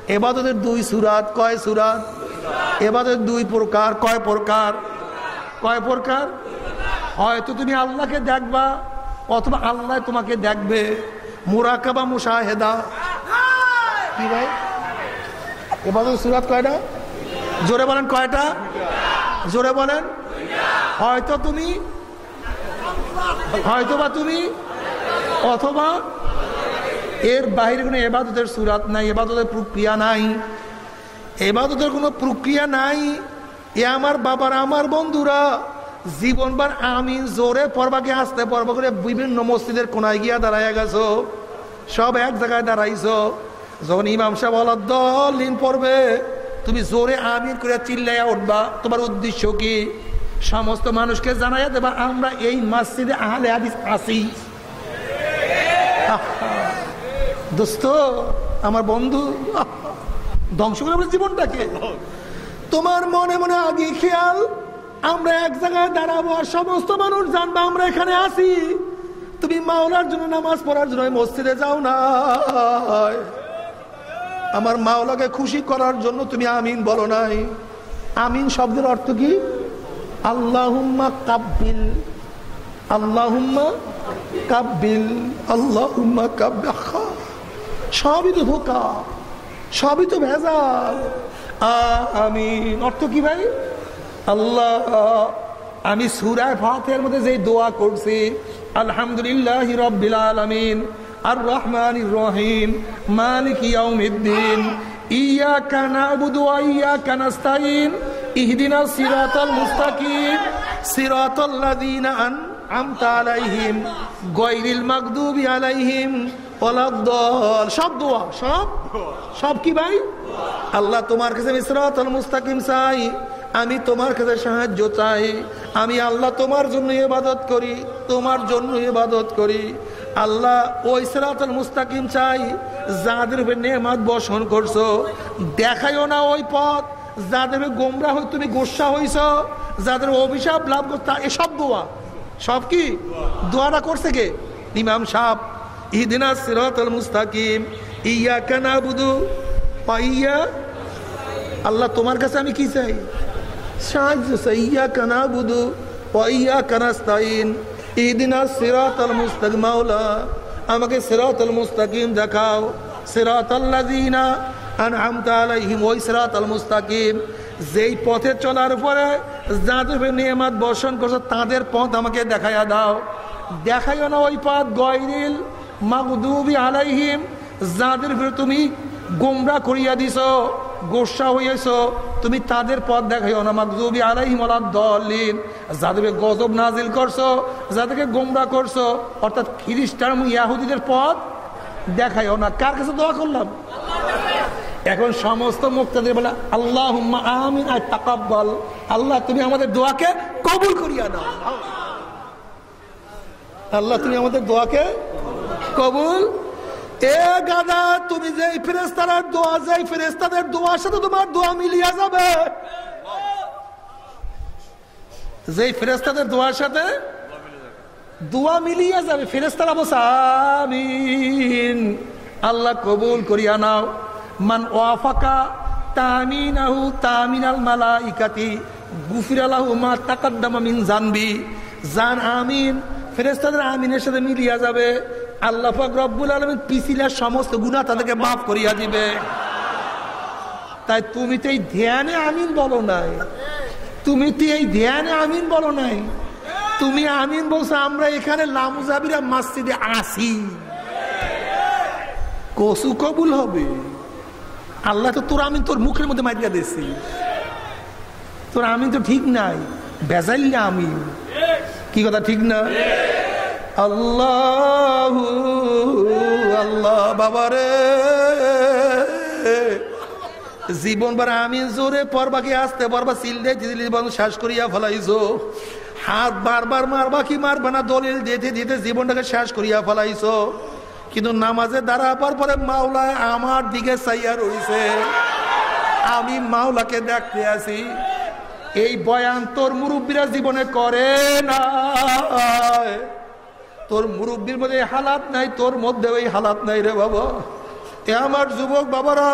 এবাদতের দুই সুরাত কয় সুরাত? এবাদতের দুই প্রকার কয় প্রকার? কয় প্রকার? হয়তো তুমি আল্লাহকে দেখবা, অথবা আল্লাহ তোমাকে দেখবে। মুরাকাবা মুশাহেদা। কি ভাই? এবাদত সুরাত কয়টা? জোরে বলেন কয়টা? জোরে বলেন। হয়তো তুমি? হয়তো বা তুমি? অথবা এর বাইরে কোনো এবাদতের সুরাত নাই, এবাদতের প্রক্রিয়া নাই। এবাদতের কোনো প্রক্রিয়া নাই। এ আমার বাবার, আমার বন্ধুরা জীবনবার আমি জোরে পর্বাকে আসতে পর্ব করে বিভিন্ন মসজিদের কোনায় গিয়া দাঁড়াইয়া গেছো? সব এক জায়গায় দাঁড়াইছো। যখন ইমাম সাহেব দলিন পড়বে। তুমি জোরে আমিন করে চিল্লাইয়া উঠবা। তোমার উদ্দেশ্য কি? সমস্ত মানুষকে জানাইয়া দেবা, আমরা এই মসজিদে আহলে হাদিস আসি দোস্ত, আমার বন্ধু, ধ্বংস করে আমার জীবনটাকে। তোমার মনে মনে আগে খেয়াল, আমরা এক জায়গায় দাঁড়াবো আর সমস্ত মানুষ জানবে আমরা এখানে আসি তুমি মাওলার জন্য নামাজ পড়ার জন্য মসজিদে যাও না। আমার মাওলাকে খুশি করার জন্য তুমি আমিন বলো নাই। আমিন শব্দের অর্থ কি? আল্লাহুম্মা কাব্বিল আল্লাহুম্মা কাব্বিল আল্লাহুম্মা কাব্বিল সবই তো ধোকা, সবই তো ভেজাল। আমিন। অর্থ কি ভাই? আল্লাহ, আমি সুরায় ফাতের মধ্যে যে দোয়া করছি, আলহামদুলিল্লাহ রব্বিল আলামিন আর রহমান রহিম, মালিক ইয়াউমিদ্দিন, ইয়াকা নাবুদু ওয়া ইয়াকা নাস্তাইন ইহদিনা সিরাতাল মুস্তাকিম সিরাতাল লাযিনা আন'আমতা আলাইহিম, গায়রিল মাগদুবি আলাইহিম ওয়ালাদ-দাল সব দোয়া, সব? সব কি ভাই? আল্লাহ তোমার কাছে আমি সিরাতাল মুস্তাকিম চাই, আমি তোমার কাছে সাহায্য চাই, আমি আল্লাহ তোমার জন্য ইবাদত করি, তোমার জন্য ইবাদত করি। আল্লাহ ওই সিরাতাল মুস্তাকিম চাই, যাদের উপরে নেমাত বসন করছ, দেখাইও না ওই পথ। যাদের গোমরা হই তুমি গোসা হইছ, যাদের অভিশাপ লাভ করতে এসব দোয়া। সব কি? দোয়াটা করছে কে? ইমাম সাহ ইদিনা সিরাতাল মুস্তাকিম ইয়া কানা বুধু পাইয়া আল্লাহ, তোমার কাছে আমি কি চাই? সাহায্য চাই ইয়া কানা বুধু পাইয়া কানাস্তাইন ইদিনা সিরাতাল মুস্তাকিম মাওলা, আমাকে সিরাতাল মুস্তাকিম দেখাও সিরাতাল্লাযিনা যেই পথে চলার পরে যাদের নিয়ামত বর্ষণ করছ, তাদের পথ আমাকে দেখাইয়া দাও। দেখাইও না ওই পথ, গয়রিল মাগদুবি আলাইহিম। যাদের উপরে তুমি গোমরা করিয়া দিছ, গোসা হইয়াছ, তুমি তাদের পথ দেখাইও না। মাগদুবি আলাইহিম আলাদ দলিন যাদেরকে গজব নাজিল করছ যাদেরকে গোমরা করছ, অর্থাৎ খ্রিস্টান ইয়াহুদিদের পথ দেখাইও না। কার কাছে দোয়া করলাম? এখন সমস্ত মুক্তাদের বলে আল্লাহ আমিন আর তাকাব্বাল। আল্লাহ, তুমি আমাদের দোয়াকে কবুল করিয়া দাও আল্লাহ, তুমি আমাদের দোয়াকে কবুল। এ গাদা, তুমি যে ফেরেস্তার দোয়া যে ফেরেস্তাদের দোয়ার সাথে তোমার দোয়া মিলিয়া যাবে। যে ফেরেস্তাদের দোয়ার সাথে দোয়া মিলিয়ে যাবে ফেরেস্তারা বসে আমিন। আল্লাহ কবুল করিয়া নাও। মান ওয়াফাকা তামিনাহু তামিনাল মালাইকাতি গুফিরালাহু মা তাকাদ্দামা মিন জানবি। জান আমিন ফেরেস্তাদের আমিনের সাথে মিলিয়া যাবে। আল্লাহ পাক রব্বুল আলমিন পিছিলার সমস্ত গুণা তাদেরকে মাফ করিয়া দিবে। তাই তুমি তো এই ধ্যানে আমিন বলো নাই। তুমি তো এই ধ্যানে আমিন বলো নাই। তুমি আমিন বলছো, আমরা এখানে লামুজাবিরা মসজিদে আসি। কসু কবুল হবে? আল্লাহ তো তোর আমিন তোর মুখের মধ্যে মারিয়া দিয়েছি। তোর আমিন তো ঠিক নাই। বেজাইলে আমি। কি কথা, ঠিক না? আল্লাহ আল্লাহ বাবারে। জীবন বার আমি জোরে পরবাকে আসতে পারবা সিলদে জীবন শ্বাস করিয়া ফেলাইছো। হাত বারবার মারবা কি, মারবা না, দলিল দিতে দিতে জীবনটাকে শ্বাস করিয়া ফেলাইছো। কিন্তু নামাজে দাঁড়াবার পরে মাওলায় আমার দিকে চাইয়া রইছে। আমি মাওলাকে দেখতে আসি এই বয়ান তোর মুরব্বীরা জীবনে করে না তোর মুরব্বীর মধ্যে হালাত নাই, তোর মধ্যে ওই হালাত নাই রে বাবা। এ আমার যুবক বাবারা,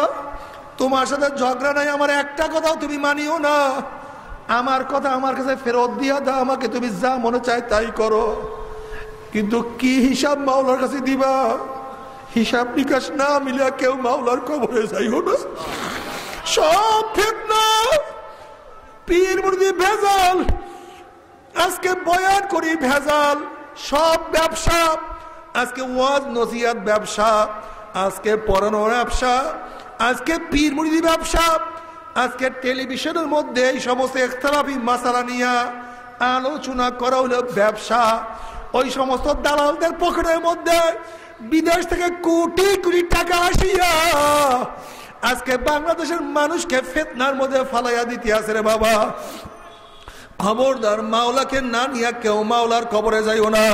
তোমার সাথে ঝগড়া নাই, আমার একটা কথাও তুমি মানিও না। আমার কথা আমার কাছে ফেরত দিয়া দাও, আমাকে তুমি যা মনে চাই তাই করো। কিন্তু কি হিসাব মাওলার কাছে দিবা? হিসাব নিকাশ না মিলিয়া কেউ মাওলার কবরে যাইও না। সব ফেতনা পীর মুরগি ভেজাল, আজকে বয়ান করি ভেজাল, সব ব্যবসা, আজকে ওয়াজ নসিয়াত ব্যবসা, আজকে পড়ানোর ব্যবসা, আজকে পীর মুড়ি ব্যবসা, আজকে টেলিভিশনের মধ্যে এই সমস্ত একতলাফি মাসালা নিয়ে আলোচনা করা হলো ব্যবসা। ওই সমস্ত দালালদের পকেটের মধ্যে বিদেশ থেকে কোটি কোটি টাকা আসিয়া আজকে বাংলাদেশের মানুষকে ফেতনার মধ্যে ফালাইয়া দিতে আছে রে বাবা। খবরদার মাওলাকে না নিয়ে কেউ মাওলার কবরে যাইও না।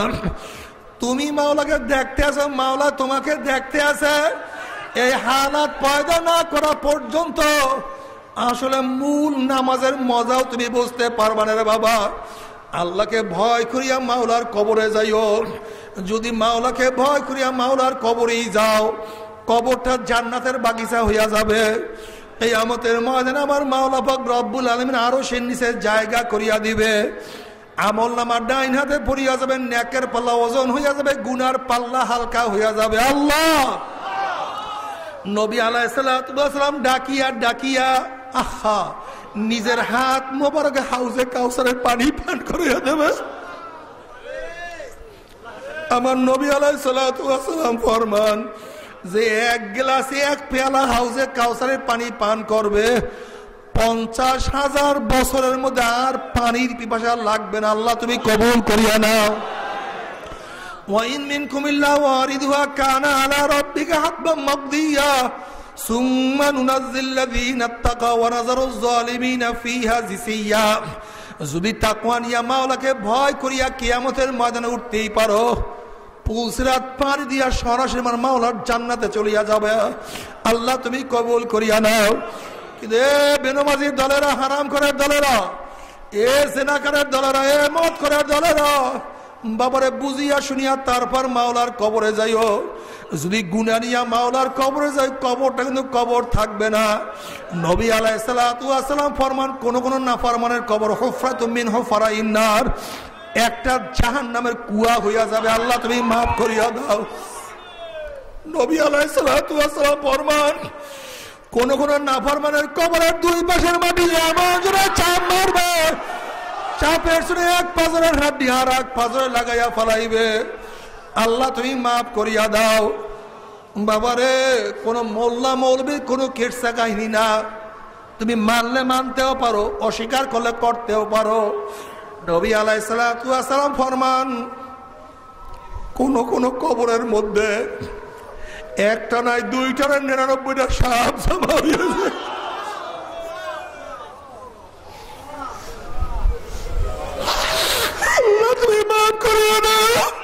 তুমি মাওলাকে দেখতে আসো মাওলা তোমাকে দেখতে আসে এই হালাত পয়দা না করা পর্যন্ত আসলে মূল নামাজের মজাও তুমি বুঝতে পারবা না রে বাবা। আল্লাহকে ভয় করিয়া মাওলার কবরে যাইও। যদি মাওলাকে ভয় করিয়া মাওলার কবরেই যাও, কবরটা জান্নাতের বাগিচা হইয়া যাবে। এই আমতের ময়দান আমার মাওলা পাক রব্বুল আলমিন আরও সে নিচে জায়গা করিয়া দিবে। আমল নামার ডাইন হাতে পড়িয়া যাবে ন্যাকের পাল্লা ওজন হইয়া যাবে, গুনার পাল্লা হালকা হইয়া যাবে। আল্লাহ! নবী আলাইসালাম ডাকিয়া ডাকিয়া, আহা! নিজের হাত মোবারক হাউসে কাউসারের পানি পান করিয়া দেবে। আমার নবী আলাইসালাম ফরমান, যে এক গ্লাসে এক পেয়ালা হাউসে কাউসারের পানি পান করবে, পঞ্চাশ হাজার বছরের মধ্যে আর পানির পিপাসা লাগবে না। আল্লাহ তুমি কবুল করিয়া নাও। ওয়াইন মিন কুমিল্লা ওয়ারিদুহা, কানা আলা রাব্বিকা মাকদিয়া। সুম্মা নুনাজ্জিল্লাযীনা ইত্তাকাও ওয়া নাযারুজ জালিমিনা ফিহা জিসিয়া যদি তাকওয়া নিয়া মাওলাকে ভয় করিয়া কিয়ামতের ময়দানে উঠতেই পারো পুলসিরাত পাড়ি দিয়া সরাসরি আমার মাওলার জান্নাতে চলিয়া যাবে আল্লাহ তুমি কবুল করিয়া নাও কিন্তু এ দলেরা হারাম করার দলেরা এ সেনাকারের দলেরা এ মত করার দলেরা বাবারে বুঝিয়া শুনিয়া তারপর মাওলার কবরে যাইও যদি গুনানিয়া মাওলার কবরে যায়, কবরটা কিন্তু কবর থাকবে না। নবী আলাই সালাম ফরমান, কোন কোন না ফরমানের কবর হোফরা তুমিন হোফারা ইন্নার একটা জাহান নামের কুয়া হইয়া যাবে। আল্লাহ তুমি মাফ করিয়া দাও। নবী আলাই সালাম ফরমান, কোন কোন নাফরমানের কবরের দুই পাশের মাটি চাপ মারবে। চাপের শুনে এক পাজরের হাড্ডি আর এক পাজরে লাগাইয়া ফলাইবে। আল্লাহ তুমি মাফ করিয়া দাও। বাবারে, কোন মোল্লা মৌলবী, কোনো কেটসা কাহিনী না। তুমি মানলে মানতেও পারো, অস্বীকার করলে করতেও পারো। নবী আলাই সালাম ফরমান, কোন কোন কবরের মধ্যে একটা নয় দুইটা নয় নিরানব্বইটা সাপ জমা হয়েছে দাও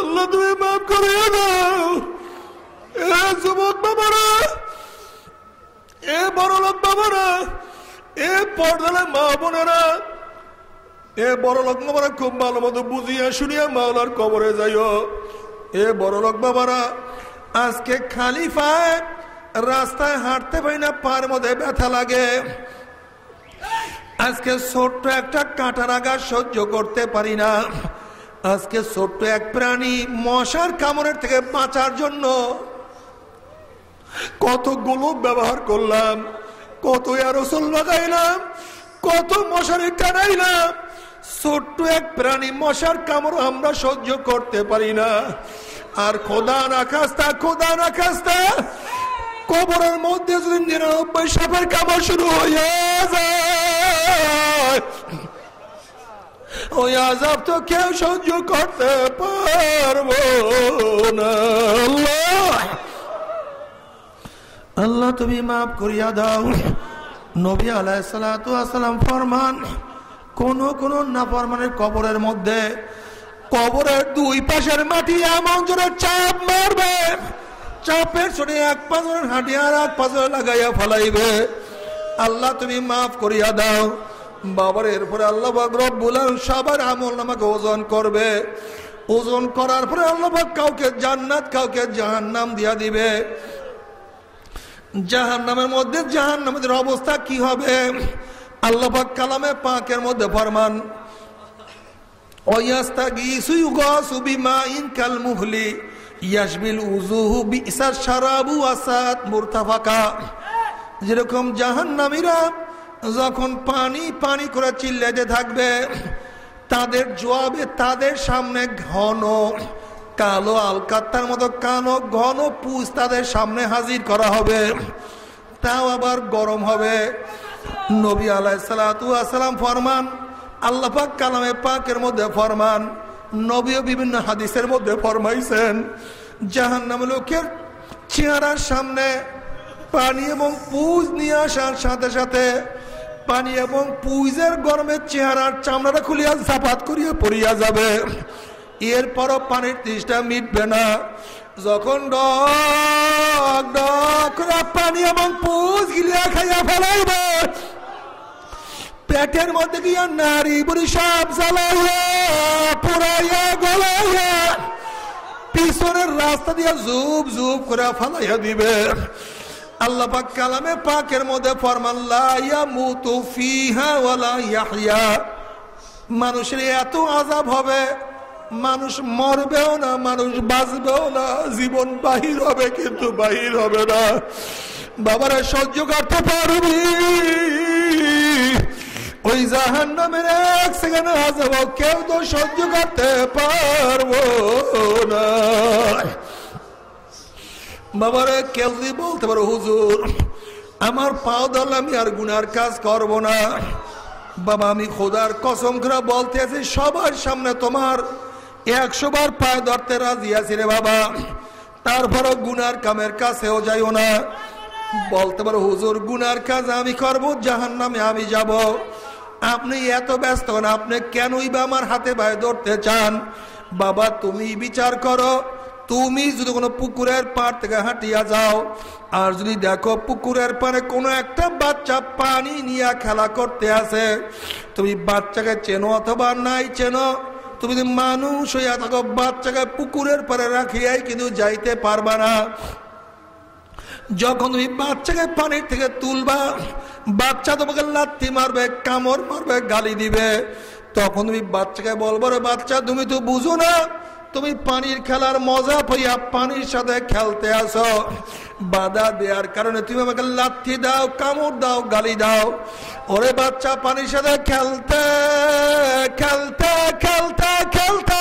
আল্লাহ তুমি মাফ দাও। এ যুবক বাবারা, এ বড় লোক বাবারা, এ পর্দালে মা বোনেরা, এ বড় লোক বাবারা, খুব ভালো মতো বুঝিয়া শুনিয়া মাওলার কবরে যাইও। এ বড় লোক বাবারা, আজকে খালি পায় রাস্তায় হাঁটতে পারি না, পার মধ্যে ব্যথা লাগে। আজকে ছোট্ট একটা কাঁটার আঘাত সহ্য করতে পারি না। আজকে ছোট্ট এক প্রাণী মশার কামড়ের থেকে বাঁচার জন্য কত গোলক ব্যবহার করলাম, কত এরোসল লাগাইলাম, কত মশারি টানাইলাম ছোট্ট এক প্রাণী মশার কামড় আমরা সহ্য করতে পারি না। আর খোদা না খাস্তা, খোদা না খাস্তা, কবরের মধ্যে যদি নিরানব্বই সাপের কামড় শুরু হয়ে যায়। ওই আজাব তো কেউ সহ্য করতে পারব না। আল্লাহ! তুমি মাফ করিয়া দাও। নবী আলাই ফরমান, কোন কোন না ফরমানের কবরের মধ্যে কবরের দুই পাশের মাটি এমন জোরে চাপ মারবে, চাপের শুনে এক পাঁচরের হাঁটি আর এক পাঁচরে লাগাইয়া ফলাইবে। আল্লাহ, তুমি মাফ করিয়া দাও। বাবার এরপরে আল্লাহ রব্বুল সবার আমল নামাকে ওজন করবে। ওজন করার পরে আল্লাহ কাউকে জান্নাত, কাউকে জাহান্নাম দিয়া দিবে। জাহান নামের মধ্যে জাহান নামের অবস্থা কি হবে? আল্লাহ কালামে পাঁকের মধ্যে ফরমান যেরকম জাহান নামীরা যখন পানি পানি করে চিল্লাতে থাকবে, তাদের জবাবে তাদের সামনে ঘন, কালো আলকাত্তার মতো কালো ঘন পুষ তাদের সামনে হাজির করা হবে। তাও আবার গরম হবে। নবী আলাই সালাম ফরমান, আল্লাহ পাক কালামে পাকের মধ্যে ফরমান, নবীও বিভিন্ন হাদিসের মধ্যে ফরমাইছেন জাহান নাম লোকের চেহারার সামনে পানি এবং পুজ নিয়ে আসার সাথে সাথে পানি এবং পুইজের গরমের চেহারার চামড়াটা খুলিয়া জাপাত করিয়া পড়িয়া যাবে। এরপরও পানির তৃষ্ণা মিটবে না। যখন পানি এবং পুজ গিলিয়া খাইয়া ফেলাইবে, পেটের মধ্যে গিয়া নারী বুড়ি সব জ্বালাইয়া পুরাইয়া গলাইয়া পিছনের রাস্তা দিয়ে জুব জুব করে ফালাইয়া দিবে। আল্লাহ পাক কালামে পাকের মধ্যে ইয়াহইয়া। মানুষের এত আজাব হবে, মানুষ মরবেও না, মানুষ বাঁচবেও না, জীবন বাহির হবে কিন্তু বাহির হবে না। বাবারা, সহ্য করতে পারবি? ওই জাহান নামের এক সেকেন্ড আজাব কেউ তো সহ্য করতে পারব না। বাবারে কেউ বলতে পারো, হুজুর, আমার পাও ধরলে আমি আর গুনার কাজ করব না। বাবা, আমি খোদার কসম করে বলতে আছি, সবার সামনে তোমার একশো বার পায়ে ধরতে রাজি আছি রে বাবা। তারপরও গুনার কামের কাছেও যাইও না। বলতে পারো, হুজুর, গুনার কাজ আমি করব জাহান নামে আমি যাব। আপনি এত ব্যস্ত হন, আপনি কেনই বা আমার হাতে পায়ে ধরতে চান? বাবা, তুমি বিচার করো তুমি যদি কোনো পুকুরের পাড় থেকে হাঁটিয়া যাও, আর যদি দেখো পুকুরের পাড়ে কোনো একটা বাচ্চা পানি নিয়ে খেলা করতে আসে, তুমি বাচ্চাকে চেনো অথবা নাই চেনো, তুমি যদি মানুষ হইয়া থাকো, বাচ্চাকে পুকুরের পাড়ে রাখিয়াই কিন্তু যাইতে পারবা না। যখন তুমি বাচ্চাকে পানির থেকে তুলবা, বাচ্চা তোমাকে লাত্তি মারবে, কামড় মারবে, গালি দিবে, তখন তুমি বাচ্চাকে বলব রে বাচ্চা, তুমি তো বুঝো না তুমি পানির খেলার মজা পাইয়া পানির সাথে খেলতে আসো। বাধা দেওয়ার কারণে তুমি আমাকে লাথি দাও, কামড় দাও, গালি দাও। ওরে বাচ্চা, পানির সাথে খেলতে খেলতে খেলতে খেলতে।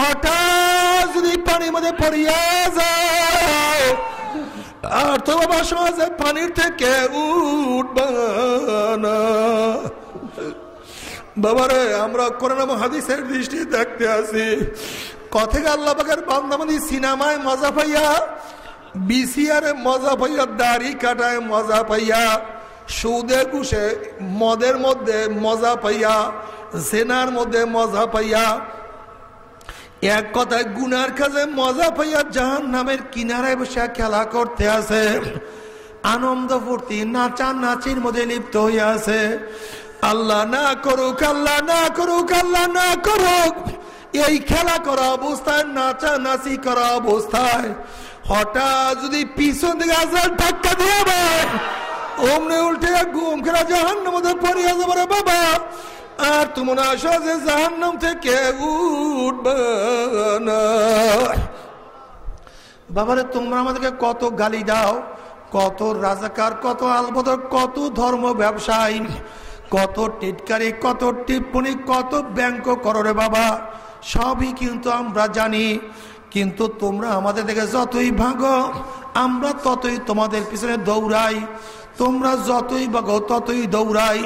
হঠাৎ যদি পানির মধ্যে পড়িয়া যায় আর তো বাবা সমাজে পানির থেকে উঠবা না। বাবারে, আমরা কোরআন হাদিসের দৃষ্টি দেখতে আসি। কথে আল্লাহ পাকের বান্দামানি সিনেমায় মজা পাইয়া, বিসিআর মজা পাইয়া, দাড়ি কাটায় মজা পাইয়া, সুদে ঘুষে মদের মধ্যে মজা পাইয়া সেনার মধ্যে মজা পাইয়া, এক কথায় গুনার কাজে মজা পাইয়া জাহান নামের কিনারায় বসে খেলা করতে আছে। আনন্দ ফুর্তি নাচা নাচির মধ্যে লিপ্ত হইয়া আছে। আল্লাহ না করুক, আল্লাহ না করুক, আল্লাহ না করুক। এই খেলা করা অবস্থায় নাচা নাচি করা অবস্থায়, হঠাৎ যদি পিছন দিকে আসার ধাক্কা দিয়ে অমনে উল্টে গুম খেলা জাহান মধ্যে পড়িয়া যাব রে বাবা, আর তুমি আসো যে জাহান্নাম থেকে উঠবে না? বাবারে, তোমরা আমাদেরকে কত গালি দাও, কত রাজাকার, কত আলবদর, কত ধর্ম ব্যবসায়ী, কত টিটকারি, কত টিপ্পনি, কত ব্যাংক করো রে বাবা। সবই কিন্তু আমরা জানি। কিন্তু তোমরা আমাদের থেকে যতই ভাগো, আমরা ততই তোমাদের পিছনে দৌড়াই। তোমরা যতই ভাগো, ততই দৌড়াই।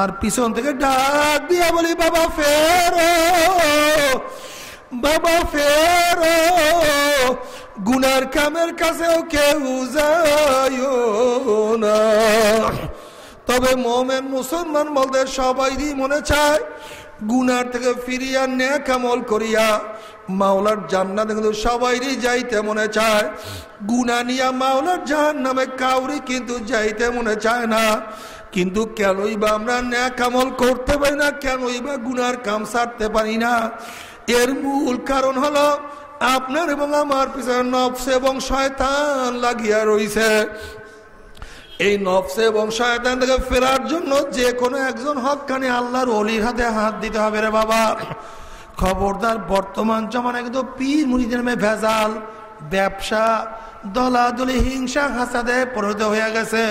আর পিছন থেকে ডাক দিয়া বলি, বাবা ফেরো বাবা ফেরো, গুনার কামের কাছেও কেউ যায় না। তবে মোমেন মুসলমান বলতে সবাই মনে চায় গুনার থেকে ফিরিয়া ন্যাক আমল করিয়া, মাওলার জান্নাতে কিন্তু সবাইরই যাইতে মনে চায়। গুনা নিয়া মাওলার জাহান নামে কাউরি কিন্তু যাইতে মনে চায় না। কিন্তু কেনই বা আমরা ন্যাক আমল করতে পারি না, কেনই বা গুনার কাম সারতে পারি না। এর মূল কারণ হলো, আপনার এবং আমার পিছনে নফস এবং শয়তান লাগিয়া রইছে। এই নফসে এবং শয়তান থেকে ফেরার জন্য যে কোনো একজন হকানি আল্লাহর অলির হাতে হাত দিতে হবে রে বাবা। খবরদার বর্তমান জমানায় কিন্তু পীর মুড়িদের নামে ভেজাল, ব্যবসা, দলাদলি, হিংসা, হাসাদে পরিণত হয়ে গেছে।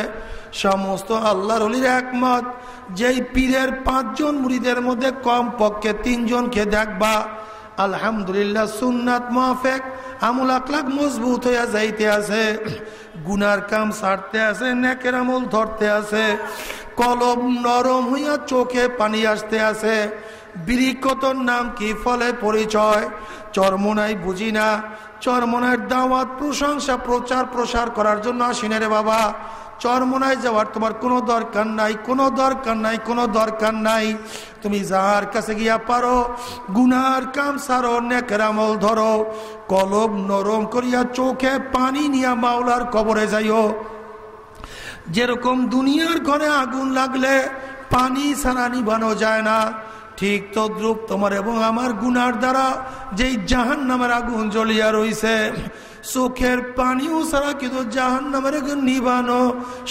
সমস্ত আল্লাহর অলির একমত, যেই পীরের পাঁচজন মুড়িদের মধ্যে কম পক্ষে তিনজনকে দেখবা আলহামদুলিল্লাহ, সুন্নাত মাফেক আমুল আকলাক মজবুত হইয়া যাইতে আছে। গুনার কাম সারতে আছে, নেকের আমল ধরতে আছে। কলম নরম হইয়া চোখে পানি আসতে আছে। বিরিকতর নাম কি ফলে পরিচয়? চরমনাই বুঝি না। চরমনার দাওয়াত, প্রশংসা প্রচার প্রসার করার জন্য আসিনে রে বাবা। চরমনায় যাওয়ার তোমার কোনো দরকার নাই, কোনো দরকার নাই, কোনো দরকার নাই। তুমি যার কাছে গিয়া পারো, গুনার কাম সারো, নেকের আমল ধরো, কলম নরম করিয়া চোখে পানি নিয়া মাওলার কবরে যাইও। যেরকম দুনিয়ার ঘরে আগুন লাগলে পানি ছাড়া নিবানো যায় না, ঠিক তদ্রুপ তোমার এবং আমার গুনার দ্বারা যেই জাহান নামের আগুন জ্বলিয়া রইছে। চোখের পানিও ছাড়া কিন্তু জাহান নামের আগুন নিবানো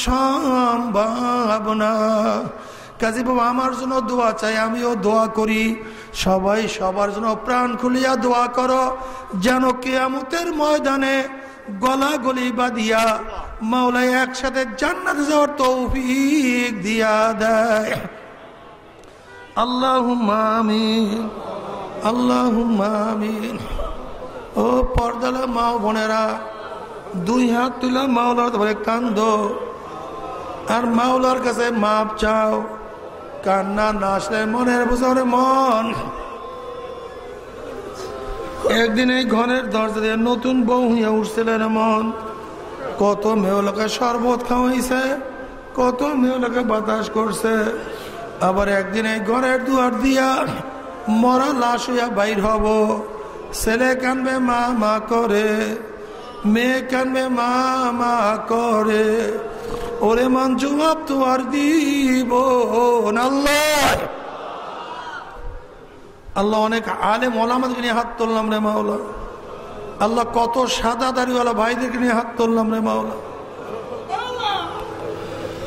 সম্ভব না কাজী বাবা, আমার জন্য দোয়া চাই, আমিও দোয়া করি। সবাই সবার জন্য প্রাণ খুলিয়া দোয়া করো, যেন কেয়ামতের ময়দানে গলা গলি বাঁধিয়া মাওলাই একসাথে জান্নাতে যাওয়ার তৌফিক দিয়া দেয়। আল্লাহ আল্লাহ আমিন। ও পর্দালা মা বোনেরা, দুই হাত তুলা মাওলার ধরে কান্দ। আর মাওলার কাছে মাপ চাও, কান্না না মনের বুঝারে মন। একদিন এই ঘরের দরজা দিয়ে নতুন বউ হইয়া উঠছিলেন মন। কত মেয়েলোকে শরবত খাওয়াইছে, কত মেয়েলোকে বাতাস করছে। আবার একদিন এই ঘরের দুয়ার দিয়া মরা লাশ হইয়া বাইর হব। ছেলে কানবে মা মা করে, মেয়ে কানবে মা মা করে। ওরে মান জবাব তো আর দিব আল্লাহ! আল্লাহ অনেক আলে মোলামাদেরকে নিয়ে হাত তুললাম রে মাওলা। আল্লাহ কত সাদা দাড়িওয়ালা ভাইদেরকে নিয়ে হাত তুললাম রে মাওলা।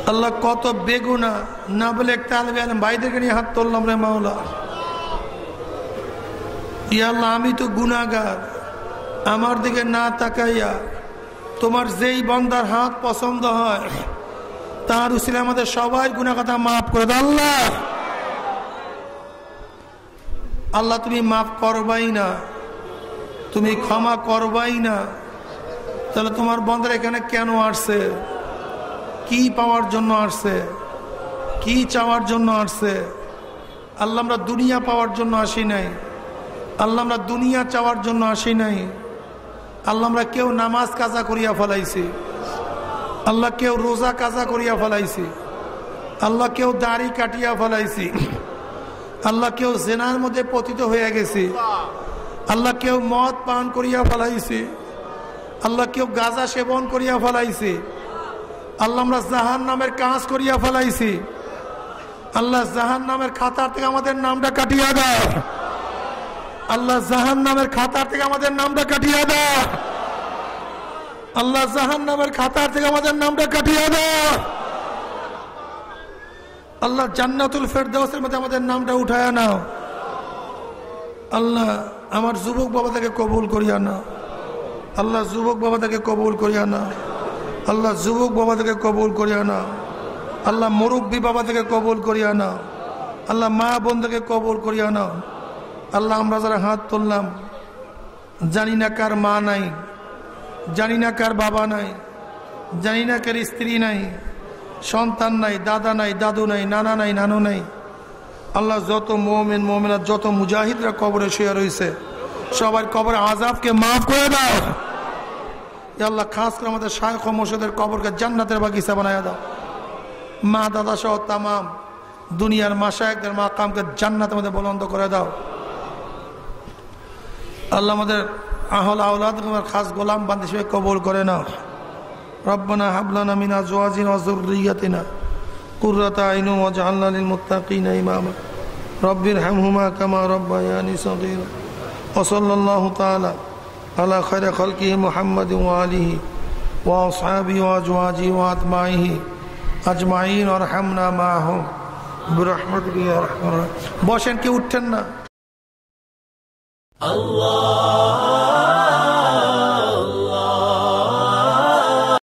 আল্লাহ কত বেগুনা, না বলে একটা আলমে আলম ভাইদেরকে নিয়ে হাত তুললাম রে মাওলা। ইয়া আল্লাহ আমি তো গুনাগার আমার দিকে না তাকাইয়া তোমার যেই বন্দার হাত পছন্দ হয়, তার উচিলে আমাদের সবাই গুনা কথা মাফ করে দাও, আল্লাহ। আল্লাহ, তুমি মাফ করবাই না। তুমি ক্ষমা করবাই না। তাহলে তোমার বন্ধের এখানে কেন আসছে? কি পাওয়ার জন্য আসছে? কি চাওয়ার জন্য আসছে? আল্লাহ, আমরা দুনিয়া পাওয়ার জন্য আসি নাই। আল্লাহ আমরা দুনিয়া চাওয়ার জন্য আসি নাই। আল্লাহ আমরা কেউ নামাজ কাজা করিয়া ফেলাইছি। আল্লাহ কেউ রোজা কাজা করিয়া ফেলাইছি। আল্লাহ কেউ দাড়ি কাটিয়া ফেলাইছি। আল্লাহ কেউ জেনার মধ্যে পতিত হয়ে গেছি। আল্লাহ কেউ মদ পান করিয়া ফেলাইছি। আল্লাহ কেউ গাঁজা সেবন করিয়া ফেলাইছি। আল্লাহ আমরা জাহান নামের কাজ করিয়া ফেলাইছি। আল্লাহ জাহান নামের খাতার থেকে আমাদের নামটা কাটিয়া দাও। আল্লাহ জাহান নামের খাতার থেকে আমাদের নামটা কাটিয়ে দাও। আল্লাহ জাহান নামের খাতার থেকে আমাদের নামটা কাটিয়ে দাও। আল্লাহ জান্নাতুল ফেরদাউসের মধ্যে আমাদের নামটা উঠায় নাও। আল্লাহ আমার যুবক বাবা তাকে কবুল করিয়া নাও। আল্লাহ যুবক বাবা তাকে কবুল করিয়া নাও। আল্লাহ যুবক বাবা তাকে কবুল করিয়া নাও। আল্লাহ মুরব্বী বাবা থেকে কবুল করিয়া নাও। আল্লাহ মা বোন থেকে কবুল করিয়া নাও। আল্লাহ, আমরা যারা হাত তুললাম, জানি না কার মা নাই, জানি না কার বাবা নাই, জানি না কার স্ত্রী নাই, সন্তান নাই, দাদা নাই, দাদু নাই, নানা নাই, নানু নাই। আল্লাহ যত মোমেন মোমেনা যত মুজাহিদরা কবরে শুয়ে রয়েছে সবার কবরে আজাবকে মাফ করে দাও। আল্লাহ, খাস করে আমাদের শায়খ মসজিদের কবরকে জান্নাতের বাগিচা বানায় দাও। মা দাদা সহ তামাম দুনিয়ার মাসায়কদের মা কামকে জান্নাতের মধ্যে বলন্দ করে দাও। আল্লাহ আমাদের আহল আউলাদ খাস গোলাম বান্ধি হিসেবে কবল করে নাও। রব্বানা হাবলানা মিনা জোয়াজিন ওয়াজুরিয়াতিনা কুররাতা আইনু ওয়াজআলনা লিল মুত্তাকিনা ইমামা। রব্বির হামহুমা কামা রব্বায়ানি সগীরা। ওয়া সাল্লাল্লাহু তাআলা আলা খায়রি খালকিহি মুহাম্মাদিন ওয়া আলিহি ওয়া আসহাবিহি ওয়া আজওয়াজিহি ওয়া আতমাইহি আজমাইন ওয়ারহামনা মাআহুম। বিরহমাতিকা ইয়া রাহিমিন বসেন কি উঠছেন না। Allah.